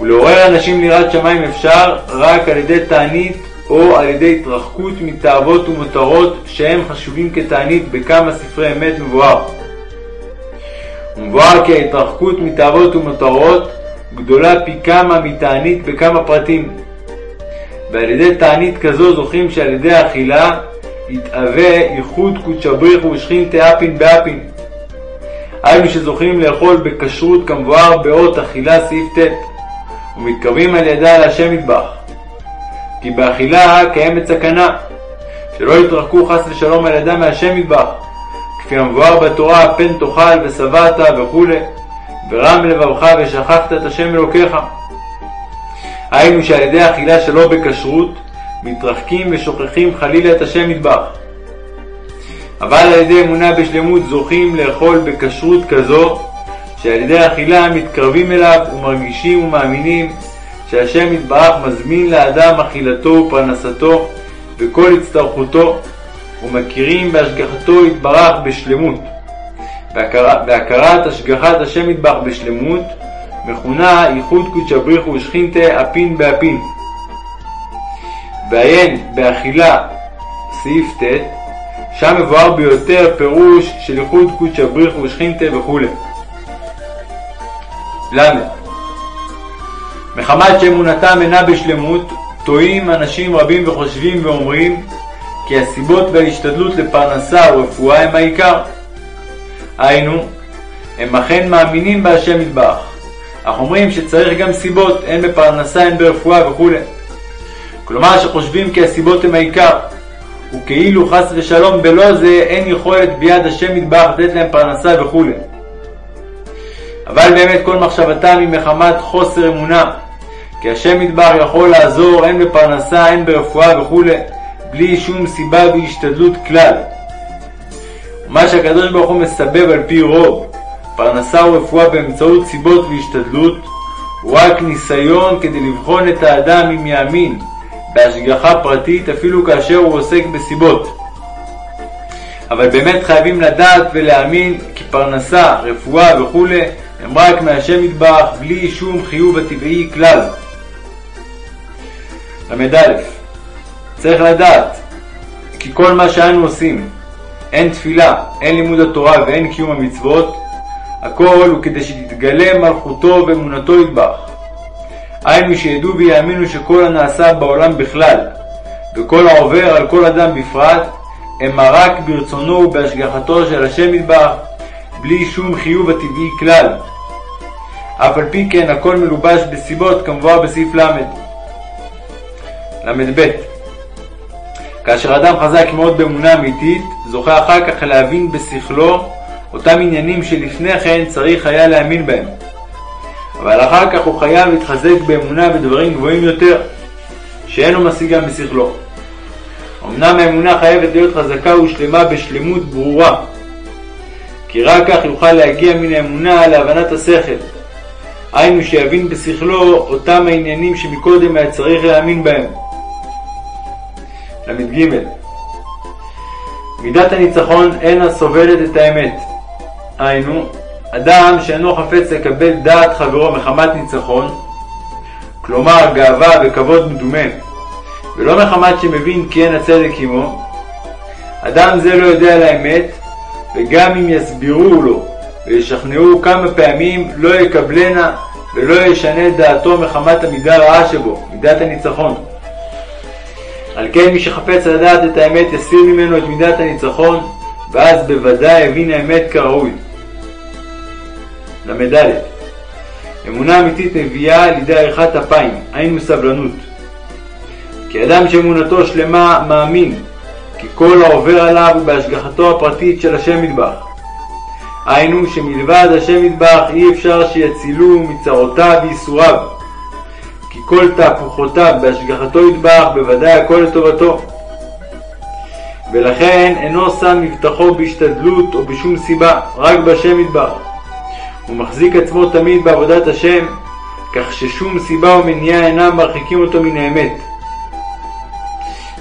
ולעורר אנשים ליראת שמיים אפשר רק על ידי תענית או על ידי התרחקות מתאוות ומותרות שהם חשובים כתענית בכמה ספרי אמת מבואר. ומבואר כי ההתרחקות מתאוות ומותרות גדולה פי כמה מתענית בכמה פרטים. ועל ידי תענית כזו זוכים שעל ידי האכילה יתאווה ייחוד קודשא בריך ושכינתא אפין באפין. היינו שזוכים לאכול בכשרות כמבואר באות אכילה סעיף ט' ומתקרבים על ידה להשם מטבח. כי באכילה קיימת סכנה, שלא יתרחקו חס ושלום על ידה מהשם מטבח, כפי המבואר בתורה פן תאכל ושבעת וכו', ורם לבבך ושכחת את השם אלוקיך. היינו שעל ידי אכילה שלא בכשרות מתרחקים ושוכחים חלילה את השם מטבח. אבל על ידי אמונה בשלמות זוכים לאכול בכשרות כזו, שעל ידי אכילה מתקרבים אליו ומרגישים ומאמינים שהשם יתברך מזמין לאדם אכילתו ופרנסתו וכל הצטרכותו, ומכירים בהשגחתו יתברך בשלמות. והכרת השגחת השם יתברך בשלמות מכונה ייחוד קודשא בריך ושכינתא אפין באפין. ועיין באכילה, סעיף ט', שם מבואר ביותר פירוש של ייחוד קודשא בריך ושכינתא וכו'. ל. מחמת שאמונתם אינה בשלמות, טועים אנשים רבים וחושבים ואומרים כי הסיבות וההשתדלות לפרנסה ורפואה הם העיקר. היינו, הם אכן מאמינים בהשם יתברך, אך אומרים שצריך גם סיבות, הן בפרנסה הן ברפואה וכולי. כלומר שחושבים כי הסיבות הם העיקר, וכאילו חס ושלום בלא זה אין יכולת ביד השם יתברך לתת להם פרנסה וכו'. אבל באמת כל מחשבתם היא מחמת חוסר אמונה, כי השם יתברך יכול לעזור הן בפרנסה הן ברפואה וכו', בלי שום סיבה והשתדלות כלל. ומה שהקדוש ברוך הוא מסבב על פי רוב, פרנסה ורפואה באמצעות סיבות והשתדלות, הוא רק ניסיון כדי לבחון את האדם אם יאמין בהשגחה פרטית אפילו כאשר הוא עוסק בסיבות. אבל באמת חייבים לדעת ולהאמין כי פרנסה, רפואה וכו' הם רק מהשם יתברך בלי שום חיוב הטבעי כלל. ל"א צריך לדעת כי כל מה שאנו עושים, אין תפילה, אין לימוד התורה ואין קיום המצוות, הכל הוא כדי שתתגלה מלכותו ואמונתו יתברך. היינו שידעו ויאמינו שכל הנעשה בעולם בכלל, וכל העובר על כל אדם בפרט, המה רק ברצונו ובהשגחתו של השם יתברך, בלי שום חיוב הטבעי כלל. אף על פי כן הכל מלובש בסיבות כמבואר בסעיף ל'. ל"ב כאשר אדם חזק מאוד באמונה אמיתית, זוכה אחר כך להבין בשכלו אותם עניינים שלפני כן צריך היה להאמין בהם. אבל אחר כך הוא חייב להתחזק באמונה בדברים גבוהים יותר, שאינו משיגם בשכלו. אמנם האמונה חייבת להיות חזקה ושלמה בשלמות ברורה, כי רק כך יוכל להגיע מן האמונה להבנת השכל. היינו שיבין בשכלו אותם העניינים שמקודם היה צריך להאמין בהם. ל"ג מידת הניצחון אינה סובלת את האמת. היינו, אדם שאינו חפץ לקבל דעת חברו מחמת ניצחון, כלומר גאווה וכבוד מדומה, ולא מחמת שמבין כי אין הצדק עמו, אדם זה לא יודע על האמת, וגם אם יסבירו לו וישכנעו כמה פעמים, לא יקבלנה ולא ישנה את דעתו מחמת המידה הרעה שבו, מידת הניצחון. על כן מי שחפץ לדעת את האמת יסיר ממנו את מידת הניצחון, ואז בוודאי יבין האמת כראוי. ל"ד אמונה אמיתית מביאה לידי עריכת אפיים, היינו סבלנות. כי אדם שאמונתו שלמה מאמין כי כל העובר עליו הוא בהשגחתו הפרטית של השם מטבח. היינו שמלבד השם מטבח אי אפשר שיצילו מצרותיו וייסוריו. כי כל תהפוכותיו בהשגחתו יטבח בוודאי הכל לטובתו. ולכן אינו שם מבטחו בהשתדלות או בשום סיבה, רק בשם יטבח. הוא מחזיק עצמו תמיד בעבודת השם, כך ששום סיבה או מניעה אינם מרחיקים אותו מן האמת.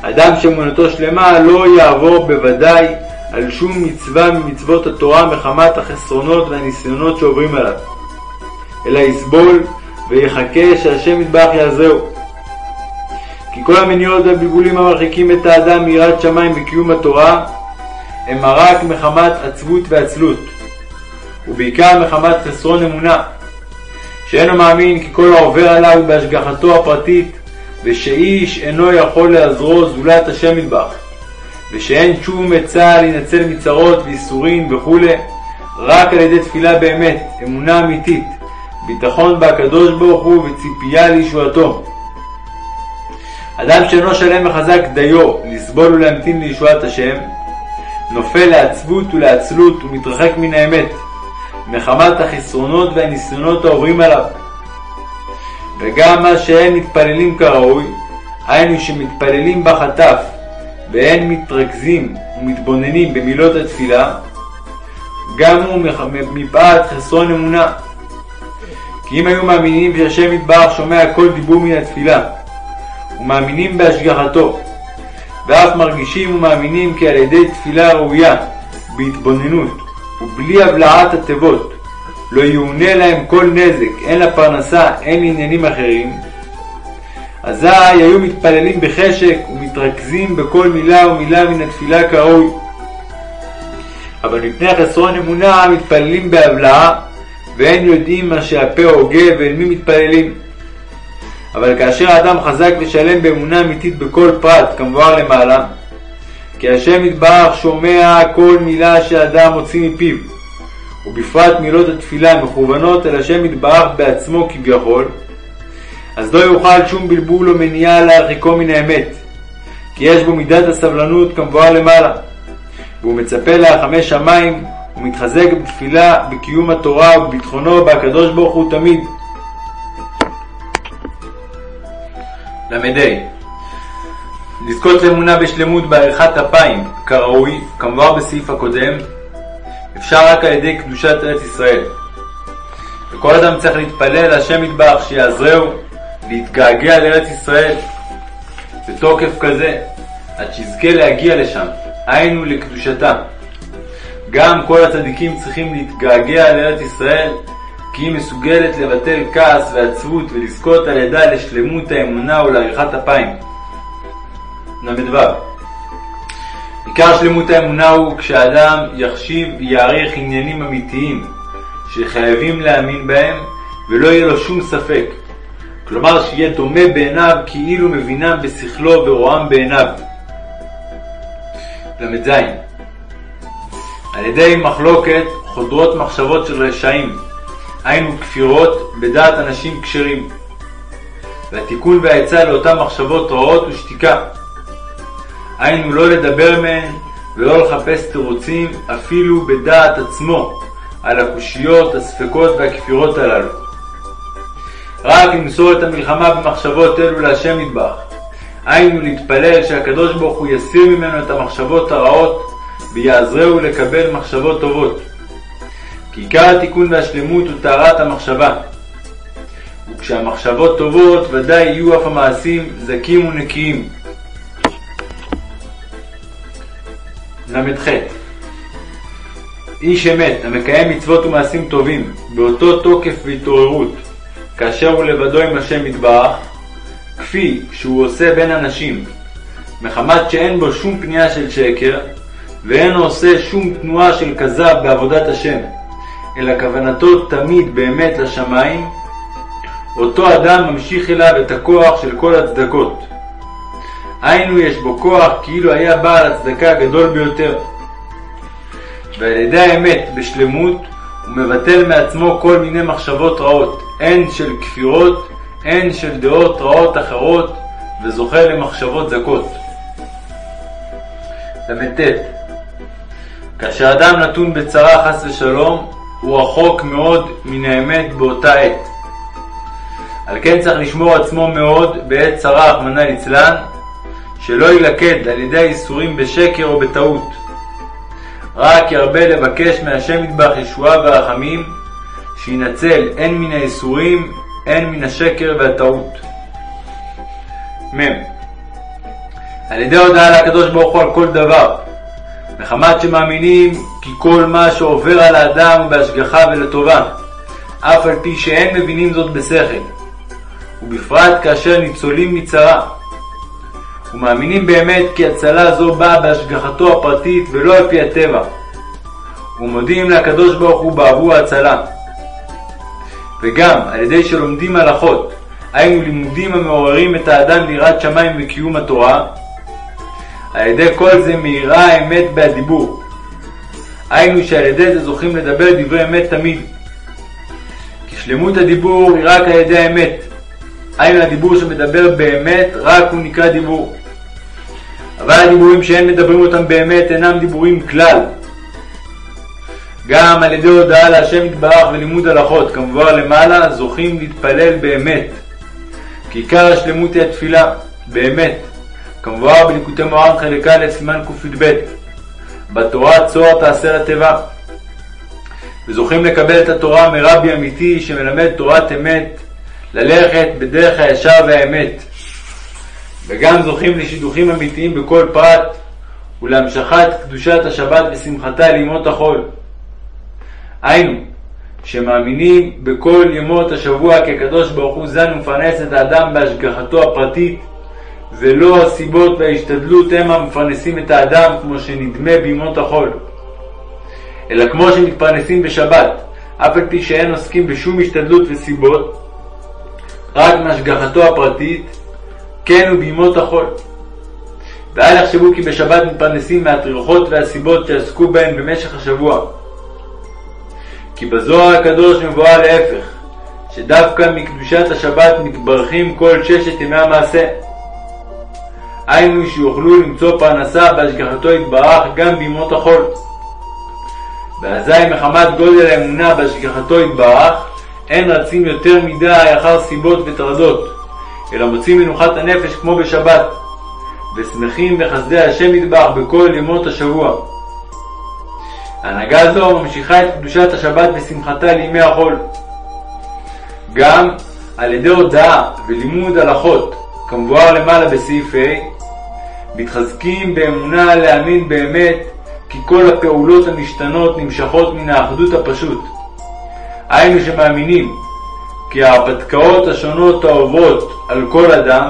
אדם שאמונתו שלמה לא יעבור בוודאי על שום מצווה ממצוות התורה מחמת החסרונות והניסיונות שעוברים עליו, אלא יסבול ויחכה שהשם יתברך יעזרהו. כי כל המניעות והבלבולים המרחיקים את האדם מיראת שמיים וקיום התורה, הם רק מחמת עצבות ועצלות, ובעיקר מחמת חסרון אמונה, שאינו מאמין כי כל העובר עליו בהשגחתו הפרטית ושאיש אינו יכול לעזרו זולת השם מטבח, ושאין שום עצה להינצל מצרות וייסורים וכו', רק על ידי תפילה באמת, אמונה אמיתית, ביטחון בהקדוש ברוך הוא וציפייה לישועתו. אדם שאינו שלם וחזק דיו לסבול ולהמתין לישועת השם, נופל לעצבות ולעצלות ומתרחק מן האמת, מחמת החסרונות והניסיונות העוברים עליו. וגם מה שאין מתפללים כראוי, היינו שמתפללים בחטף, ואין מתרכזים ומתבוננים במילות התפילה, גם הוא מפאת חסרון אמונה. כי אם היו מאמינים שהשם יתברך שומע כל דיבור מן התפילה, ומאמינים בהשגחתו, ואף מרגישים ומאמינים כי על ידי תפילה ראויה, בהתבוננות, ובלי הבלעת התיבות, לא יאונה להם כל נזק, הן לפרנסה, הן לעניינים אחרים, אזי היו מתפללים בחשק ומתרכזים בכל מילה ומילה מן התפילה כראוי. אבל מפני חסרון אמונה מתפללים בהבלעה, ואין יודעים מה שהפה הוגה ואל מי מתפללים. אבל כאשר האדם חזק ושלם באמונה אמיתית בכל פרט, כמבואר למעלה, כי השם יתברך שומע כל מילה שאדם מוציא מפיו, ובפרט מילות התפילה מכוונות אל השם יתברך בעצמו כביכול, אז לא יוכל שום בלבול או מניעה להרחיקו מן האמת, כי יש בו מידת הסבלנות כמבואר למעלה, והוא מצפה להחמי שמיים ומתחזק בתפילה בקיום התורה ובביטחונו בהקדוש ברוך הוא תמיד. ל"ה לזכות לאמונה בשלמות בעריכת אפיים כראוי, כמבואר בסעיף הקודם, אפשר רק על ידי קדושת ארץ ישראל. וכל אדם צריך להתפלל להשם יתברך שיעזרהו להתגעגע לארץ ישראל בתוקף כזה, עד שיזכה להגיע לשם, היינו לקדושתה. גם כל הצדיקים צריכים להתגעגע לארץ ישראל, כי היא מסוגלת לבטל כעס ועצבות ולזכות על ידה לשלמות האמונה ולעריכת אפיים. ל"ו עיקר שלמות האמונה הוא כשאדם יחשיב ויעריך עניינים אמיתיים שחייבים להאמין בהם ולא יהיה לו שום ספק. כלומר שיהיה דומה בעיניו כאילו מבינם בשכלו ורועם בעיניו. ל"ז על ידי מחלוקת חודרות מחשבות של רשעים, היינו כפירות בדעת אנשים כשרים. והתיקון והעצה לאותן מחשבות רעות הוא שתיקה. היינו לא לדבר מהן ולא לחפש תירוצים אפילו בדעת עצמו על הקושיות, הספקות והכפירות הללו. רק למסור את המלחמה במחשבות אלו להשם מטבח. היינו להתפלל שהקדוש ברוך הוא יסיר ממנו את המחשבות הרעות ויעזרהו לקבל מחשבות טובות. כי עיקר התיקון והשלמות הוא טהרת המחשבה. וכשהמחשבות טובות ודאי יהיו אף המעשים זכים ונקיים. ל"ח. איש אמת המקיים מצוות ומעשים טובים באותו תוקף והתעוררות כאשר הוא לבדו עם השם יתברך כפי שהוא עושה בין אנשים מחמת שאין בו שום פנייה של שקר ואין עושה שום תנועה של כזב בעבודת השם אלא כוונתו תמיד באמת לשמיים אותו אדם ממשיך אליו את הכוח של כל הצדקות היינו יש בו כוח כאילו היה בעל הצדקה הגדול ביותר. ועל ידי האמת בשלמות הוא מבטל מעצמו כל מיני מחשבות רעות, הן של כפירות, הן של דעות רעות אחרות, וזוכה למחשבות זכות. ל"ט כאשר אדם נתון בצרה חס ושלום, הוא רחוק מאוד מן האמת באותה עת. על כן צריך לשמור עצמו מאוד בעת צרה, רחמנא ליצלן, שלא יילכד על ידי האיסורים בשקר או בטעות. רק ירבה לבקש מהשם מטבח ישועה ורחמים, שינצל הן מן האיסורים, הן מן השקר והטעות. מ. על ידי הודעה לקדוש ברוך הוא על כל דבר, מחמת שמאמינים כי כל מה שעובר על האדם הוא בהשגחה ולטובה, אף על פי שאין מבינים זאת בשכל, ובפרט כאשר ניצולים מצרה. ומאמינים באמת כי הצלה זו באה בהשגחתו הפרטית ולא על פי הטבע. ומודים לקדוש ברוך הוא בעבור ההצלה. וגם על ידי שלומדים הלכות, היינו לימודים המעוררים את האדם ליראת שמיים וקיום התורה, על ידי כל זה מאירה האמת בהדיבור. היינו שעל ידי זה זוכים לדבר דברי אמת תמיד. כי שלמות הדיבור היא רק על ידי האמת. היינו הדיבור שמדבר באמת, רק הוא נקרא דיבור. אבל הדיבורים שאין מדברים אותם באמת אינם דיבורים כלל. גם על ידי הודעה להשם יתברך ולימוד הלכות, כמובן למעלה, זוכים להתפלל באמת. כי עיקר השלמות היא התפילה, באמת. כמובן בליקוטי מוהר"ן חלק א', סימן קי"ב. בתורה צוהר תעשה לתיבה. וזוכים לקבל את התורה מרבי אמיתי שמלמד תורת אמת, ללכת בדרך הישר והאמת. וגם זוכים לשידוכים אמיתיים בכל פרט ולהמשכת קדושת השבת ושמחתה לימות החול. היינו, שמאמינים בכל ימות השבוע כי הקדוש ברוך הוא זן ומפרנס את האדם בהשגחתו הפרטית, ולא הסיבות וההשתדלות הם המפרנסים את האדם כמו שנדמה בימות החול. אלא כמו שמתפרנסים בשבת, אף על פי שאין עוסקים בשום השתדלות וסיבות, רק מהשגחתו הפרטית, כן הוא בימות החול. ואל יחשבו כי בשבת מתפרנסים מהטרחות והסיבות שעסקו בהן במשך השבוע. כי בזוהר הקדוש מבואר להפך, שדווקא מקדושת השבת מתברכים כל ששת ימי המעשה. היינו שיוכלו למצוא פרנסה בהשגחתו יתברך גם בימות החול. ואזי מחמת גודל האמונה בהשגחתו יתברך, אין רצים יותר מדי אחר סיבות וטרדות, אלא מוצאים מנוחת הנפש כמו בשבת, ושמחים בחסדי השם ידבח בכל ימות השבוע. הנהגה זו ממשיכה את קדושת השבת ושמחתה לימי החול. גם על ידי הודעה ולימוד הלכות, כמבואר למעלה בסעיף ה', מתחזקים באמונה להאמין באמת כי כל הפעולות המשתנות נמשכות מן האחדות הפשוט. היינו שמאמינים כי ההרפתקאות השונות העוברות על כל אדם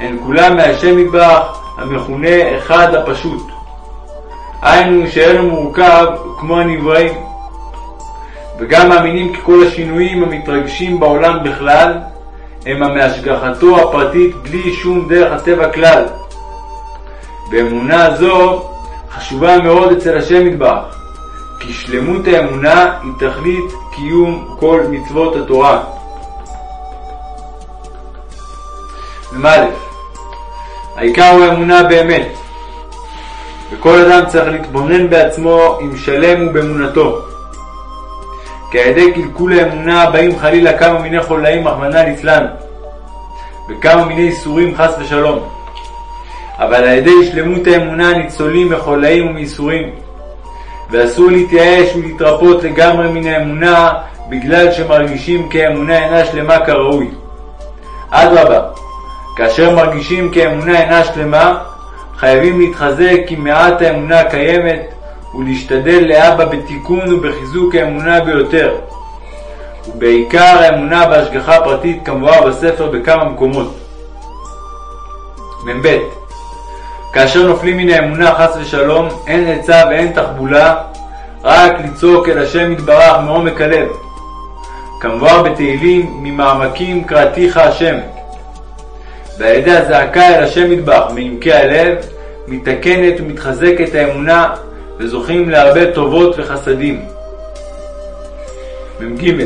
הן כולם מהשם יתברך המכונה אחד הפשוט. היינו שאינו מורכב כמו הנבראים. וגם מאמינים כי כל השינויים המתרגשים בעולם בכלל הם מהשגחתו הפרטית בלי שום דרך הטבע כלל. ואמונה זו חשובה מאוד אצל השם יתברך, כי שלמות האמונה היא תכלית קיום כל מצוות התורה. מ"א העיקר הוא האמונה באמת, וכל אדם צריך להתבונן בעצמו אם שלם הוא באמונתו. כי על ידי קלקול האמונה באים חלילה כמה מיני חולאים, רחמנא ליצלן, וכמה מיני איסורים חס ושלום. אבל על ידי שלמות האמונה ניצולים מחולאים ומייסורים. ואסור להתייאש ולהתרפות לגמרי מן האמונה בגלל שמרגישים כי האמונה אינה שלמה כראוי. אדרבה, כאשר מרגישים כי האמונה אינה שלמה, חייבים להתחזק כי מעט האמונה קיימת ולהשתדל להבא בתיקון ובחיזוק האמונה ביותר. ובעיקר האמונה בהשגחה פרטית כמובן בספר בכמה מקומות. מ"ב כאשר נופלים מן האמונה חס ושלום, אין עצה ואין תחבולה, רק לצעוק אל השם יתברך מעומק הלב. כמובן בתהילים, ממעמקים קראתיך השם. ועל ידי הזעקה אל השם יתברך מעמקי הלב, מתקנת ומתחזקת האמונה, וזוכים להרבה טובות וחסדים. מ"ג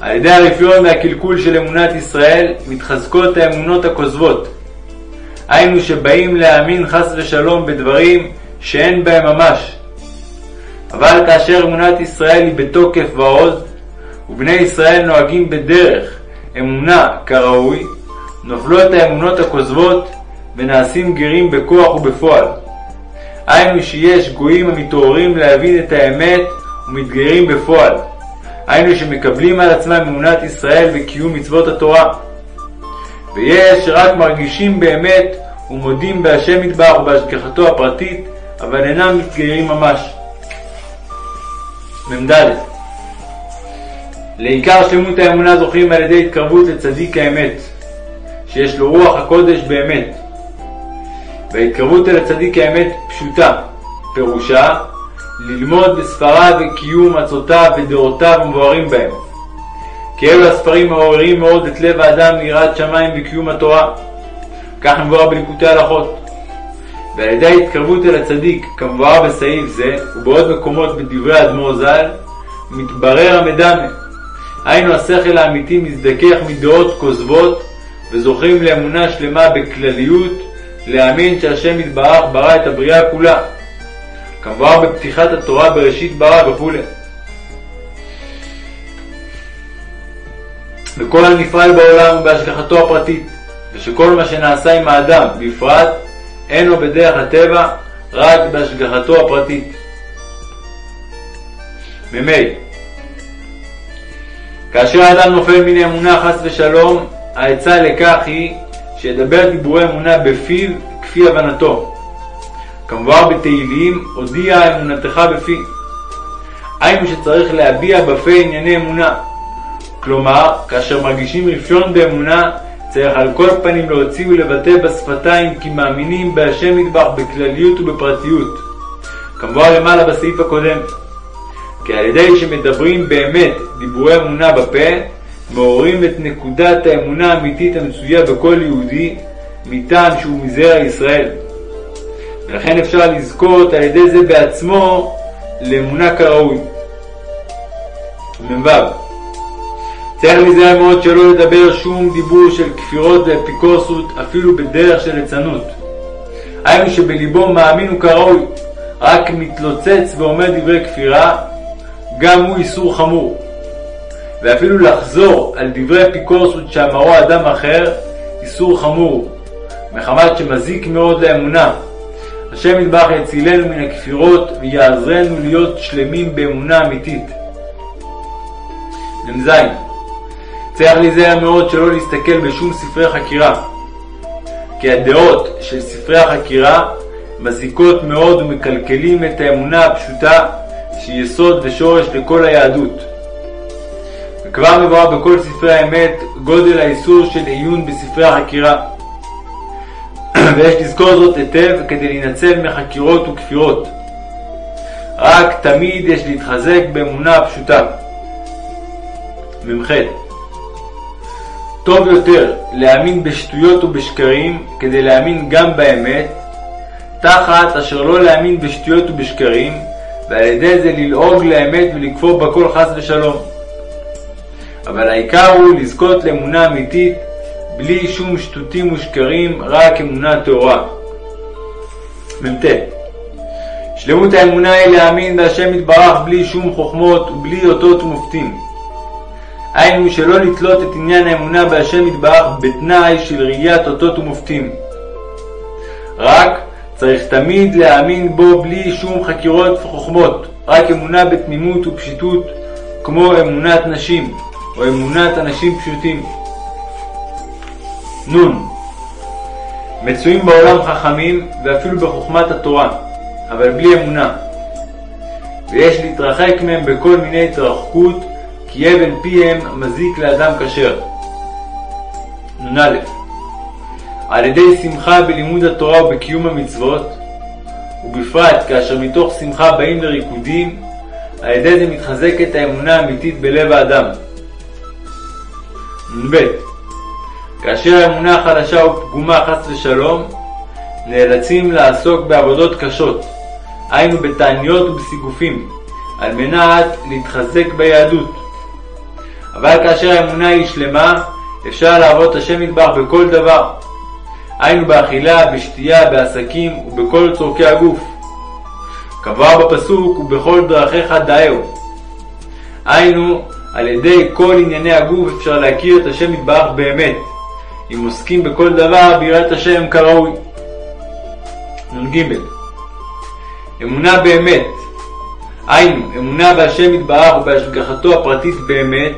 על ידי הרפיון והקלקול של אמונת ישראל, מתחזקות האמונות הכוזבות. היינו שבאים להאמין חס ושלום בדברים שאין בהם ממש. אבל כאשר אמונת ישראל היא בתוקף ועוז, ובני ישראל נוהגים בדרך אמונה כראוי, נופלות האמונות הכוזבות ונעשים גרים בכוח ובפועל. היינו שיש גויים המתעוררים להבין את האמת ומתגיירים בפועל. היינו שמקבלים על עצמם אמונת ישראל וקיום מצוות התורה. ויש שרק מרגישים באמת ומודים בהשם יתברך ובהשגחתו הפרטית, אבל אינם מתגיירים ממש. מ"ד לעיקר שלמות האמונה זוכים על ידי התקרבות לצדיק האמת, שיש לו רוח הקודש באמת. וההתקרבות אל הצדיק האמת פשוטה, פירושה ללמוד בספריו וקיום עצותיו ודעותיו המבוארים בהם. כי אלו הספרים מעוררים מאוד את לב האדם ליראת שמיים וקיום התורה. כך מבואר בליקוטי הלכות. ועל ידי ההתקרבות אל הצדיק, כמבואר בסעיף זה, ובעוד מקומות בדברי האדמו"ר ז"ל, מתברר המדמה. היינו השכל האמיתי מזדכך מדעות כוזבות, וזוכים לאמונה שלמה בכלליות, להאמין שהשם יתברך ברא את הבריאה כולה. כמובן בפתיחת התורה בראשית ברא וכו'. וכל הנפעל בעולם הוא בהשגחתו הפרטית, ושכל מה שנעשה עם האדם בפרט, אין לו בדרך הטבע, רק בהשגחתו הפרטית. מ"ה כאשר האדם נופל מן האמונה חס ושלום, העצה לכך היא שידבר דיבורי אמונה בפיו כפי הבנתו. כמובן בתהילים, הודיע אמונתך בפי. היינו שצריך להביע בפה ענייני אמונה. כלומר, כאשר מרגישים רפיון באמונה, צריך על כל פנים להוציא ולבטא בשפתיים כי מאמינים בהשם מטבח בכלליות ובפרטיות. כמובן למעלה בסעיף הקודם. כי על ידי שמדברים באמת דיבורי אמונה בפה, מעוררים את נקודת האמונה האמיתית המצויה בכל יהודי, מטעם שהוא מזרע ישראל. ולכן אפשר לזכות על ידי זה בעצמו לאמונה כראוי. מ"ו צריך להיזהר מאוד שלא לדבר שום דיבור של כפירות ואפיקורסות אפילו בדרך של ליצנות. היינו שבליבו מאמין וכראוי, רק מתלוצץ ואומר דברי כפירה, גם הוא איסור חמור. ואפילו לחזור על דברי אפיקורסות שאמרו אדם אחר, איסור חמור, מחמת שמזיק מאוד לאמונה. השם יתברך יצילנו מן הכפירות ויעזרנו להיות שלמים באמונה אמיתית. מ"ז צריך להיזהר מאוד שלא להסתכל בשום ספרי חקירה, כי הדעות של ספרי החקירה מזיקות מאוד ומקלקלים את האמונה הפשוטה שהיא יסוד ושורש לכל היהדות. וכבר מבואר בכל ספרי האמת גודל האיסור של עיון בספרי החקירה. *clears throat* ויש לזכור זאת היטב כדי להינצל מחקירות וכפירות. רק תמיד יש להתחזק באמונה הפשוטה. מ"ח טוב יותר להאמין בשטויות ובשקרים כדי להאמין גם באמת, תחת אשר לא להאמין בשטויות ובשקרים, ועל ידי זה ללעוג לאמת ולכפור בכל חס ושלום. אבל העיקר הוא לזכות לאמונה אמיתית בלי שום שטותים ושקרים, רק אמונה טהורה. מ"ט שלמות האמונה היא להאמין בהשם יתברך בלי שום חוכמות ובלי אותות ומופתים. היינו שלא לתלות את עניין האמונה בהשם יתברך בתנאי של ראיית אותות ומופתים. רק צריך תמיד להאמין בו בלי שום חקירות וחוכמות, רק אמונה בתמימות ופשיטות, כמו אמונת נשים, או אמונת אנשים פשוטים. נ. מצויים בעולם חכמים ואפילו בחוכמת התורה, אבל בלי אמונה. ויש להתרחק מהם בכל מיני התרחקות, כי אבן פיהם מזיק לאדם כשר. נ"א על ידי שמחה בלימוד התורה ובקיום המצוות, ובפרט כאשר מתוך שמחה באים לריקודים, על ידי זה מתחזקת האמונה האמיתית בלב האדם. נ"ב כאשר האמונה חלשה ופגומה חס ושלום, נאלצים לעסוק בעבודות קשות, היינו בתעניות ובסיגופים, על מנת להתחזק ביהדות. אבל כאשר האמונה היא שלמה, אפשר לעבוד השם מטבח בכל דבר, היינו באכילה, בשתייה, בעסקים ובכל צורכי הגוף. קבע בפסוק ובכל דרכיך דאהו. היינו, על ידי כל ענייני הגוף אפשר להכיר את השם יתברך באמת, אם עוסקים בכל דבר ביראת השם כראוי. נ"ג אמונה באמת, היינו, אמונה בהשם יתברך ובהשגחתו הפרטית באמת,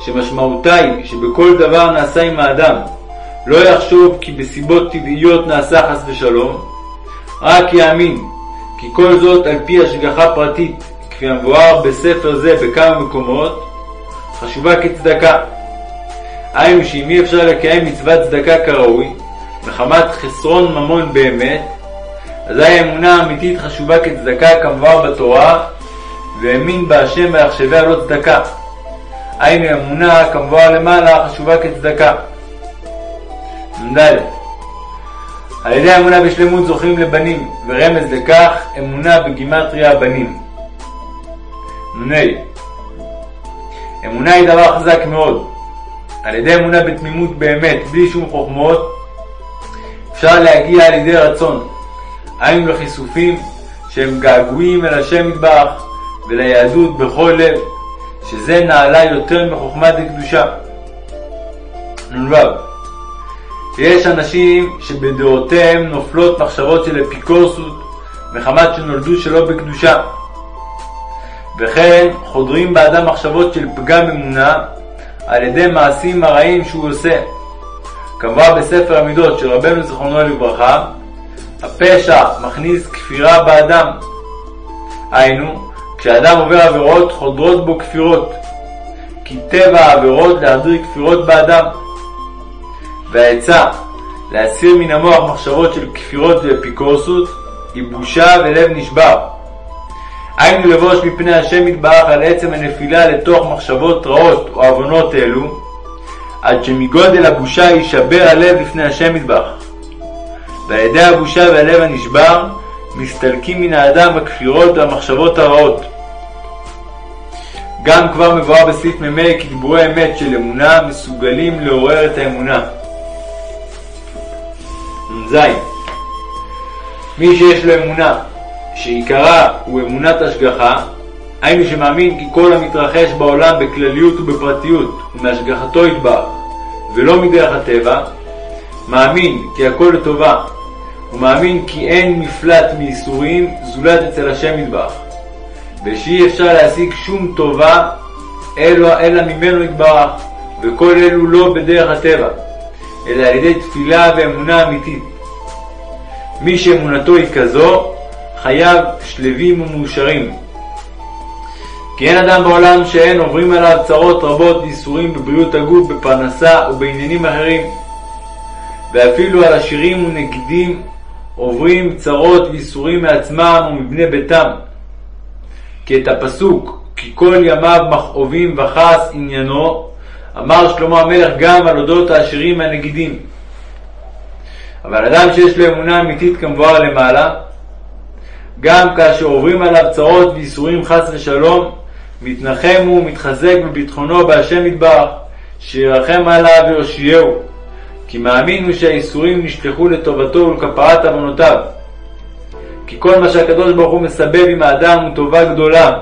שמשמעותה היא שבכל דבר נעשה עם האדם, לא יחשוב כי בסיבות טבעיות נעשה חס ושלום, רק יאמין כי כל זאת על פי השגחה פרטית, כפי המבואר בספר זה בכמה מקומות, חשובה כצדקה. היינו שאם אי אפשר לקיים מצוות צדקה כראוי, מחמת חסרון ממון באמת, אזי האמונה האמיתית חשובה כצדקה כמבואר בתורה, והאמין בהשם ויחשביה לא צדקה. היינו אמונה כמבואר למעלה חשובה כצדקה. נ"ד על ידי האמונה בשלמות זוכים לבנים, ורמז לכך אמונה בגימטריה הבנים. נ"ה אמונה היא דבר חזק מאוד. על ידי אמונה בתמימות באמת, בלי שום חוכמות, אפשר להגיע על ידי רצון, היינו לכיסופים שהם געגועים אל השם יתברך וליהדות בכל לב, שזה נעלה יותר מחוכמת הקדושה. נ"ו יש אנשים שבדעותיהם נופלות מחשבות של אפיקורסות מחמת שנולדו שלא בקדושה. וכן חודרים באדם מחשבות של פגם אמונה על ידי מעשים הרעים שהוא עושה. קבע בספר המידות של רבנו זיכרונו לברכה, הפשע מכניס כפירה באדם. היינו, כשאדם עובר עבירות חודרות בו כפירות, כי טבע העבירות להדיר כפירות באדם. והעצה להסיר מן המוח מחשבות של כפירות ואפיקורסות היא בושה ולב נשבר. היינו לבוש מפני השם יתברך על עצם הנפילה לתוך מחשבות רעות או עוונות אלו, עד שמגודל הבושה יישבר הלב לפני השם יתברך. ועל ידי הבושה והלב הנשבר, מסתלקים מן האדם הכפירות והמחשבות הרעות. גם כבר מבואר בסעיף מ"ה כי דיבורי אמת של אמונה מסוגלים לעורר את האמונה. נ"ז מי שיש לו אמונה שעיקרה הוא אמונת השגחה, היינו שמאמין כי כל המתרחש בעולם בכלליות ובפרטיות ומהשגחתו יתברך, ולא מדרך הטבע, מאמין כי הכל לטובה, ומאמין כי אין מפלט מייסורים זולת אצל השם יתברך, ושאי אפשר להשיג שום טובה אלא, אלא ממנו יתברך, וכל אלו לא בדרך הטבע, אלא על ידי תפילה ואמונה אמיתית. מי שאמונתו היא כזו, חייו שלווים ומאושרים. כי אין אדם בעולם שאין עוברים עליו צרות רבות וייסורים בבריאות הגוף, בפרנסה ובעניינים אחרים. ואפילו על עשירים ונגידים עוברים צרות וייסורים מעצמם ומבני ביתם. כי את הפסוק כי כל ימיו מכאובים וכעס עניינו, אמר שלמה המלך גם על אודות העשירים והנגידים. אבל אדם שיש לו אמונה אמיתית כמבואר למעלה, גם כאשר עוברים עליו צרות וייסורים חס ושלום, מתנחם הוא ומתחזק בביטחונו בהשם יתברך, שירחם עליו ויושיעהו, כי מאמין הוא שהאיסורים נשלחו לטובתו ולכפרת עוונותיו. כי כל מה שהקדוש ברוך הוא מסבב עם האדם הוא טובה גדולה.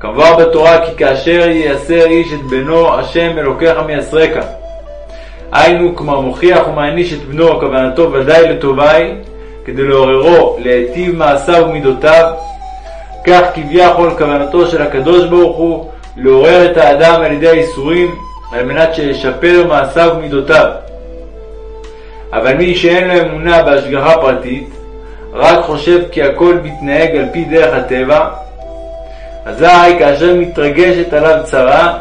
כמובן בתורה כי כאשר ייסר איש את בנו, השם אלוקיך מייסרקה. היינו כלומר מוכיח ומעניש את בנו, כוונתו ודאי לטובה היא, כדי לעוררו, להיטיב מעשיו ומידותיו. כך כביכול כוונתו של הקדוש ברוך הוא לעורר את האדם על ידי האיסורים, על מנת שישפר מעשיו ומידותיו. אבל מי שאין לו אמונה בהשגחה פרטית, רק חושב כי הכל מתנהג על פי דרך הטבע, אזי כאשר מתרגשת עליו צרה,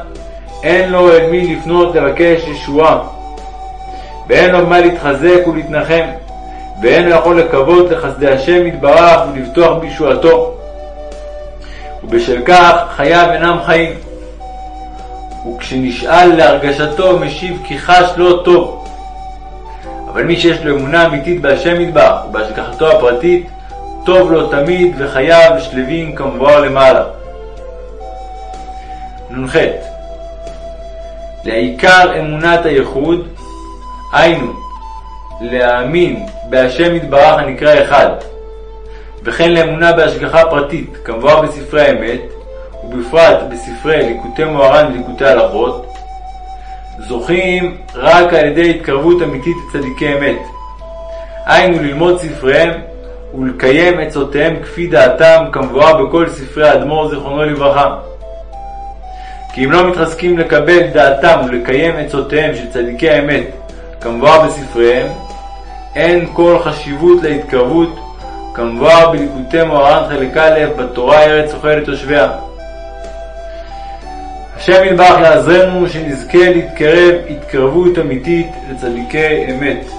אין לו אל מי לפנות לבקש ישועה, ואין לו מה להתחזק ולהתנחם, ואין לו יכול לקוות לחסדי השם יתברך ולבטוח בישועתו. ובשל כך חייו אינם חיים. וכשנשאל להרגשתו משיב כי חש לא טוב. אבל מי שיש לו אמונה אמיתית בהשם יתברך ובהשגחתו הפרטית, טוב לו תמיד וחייו שלווים כמבואר למעלה. נ"ח לעיקר אמונת הייחוד, היינו, להאמין בהשם יתברך הנקרא אחד, וכן לאמונה בהשגחה פרטית, כמבואר בספרי האמת, ובפרט בספרי ליקוטי מוהר"ן וליקוטי הלכות, זוכים רק על ידי התקרבות אמיתית לצדיקי אמת. היינו ללמוד ספריהם ולקיים עצותיהם כפי דעתם, כמבואר בכל ספרי האדמו"ר זיכרונו לברכה. כי אם לא מתחזקים לקבל דעתם ולקיים עצותיהם של צדיקי האמת, כמבואר בספריהם, אין כל חשיבות להתקרבות, כמבואר בליקוטי מוהר"ן חלק א' בתורה ארץ אוכלת תושביה. השם ילבח יעזרנו שנזכה להתקרב התקרבות אמיתית לצדיקי אמת.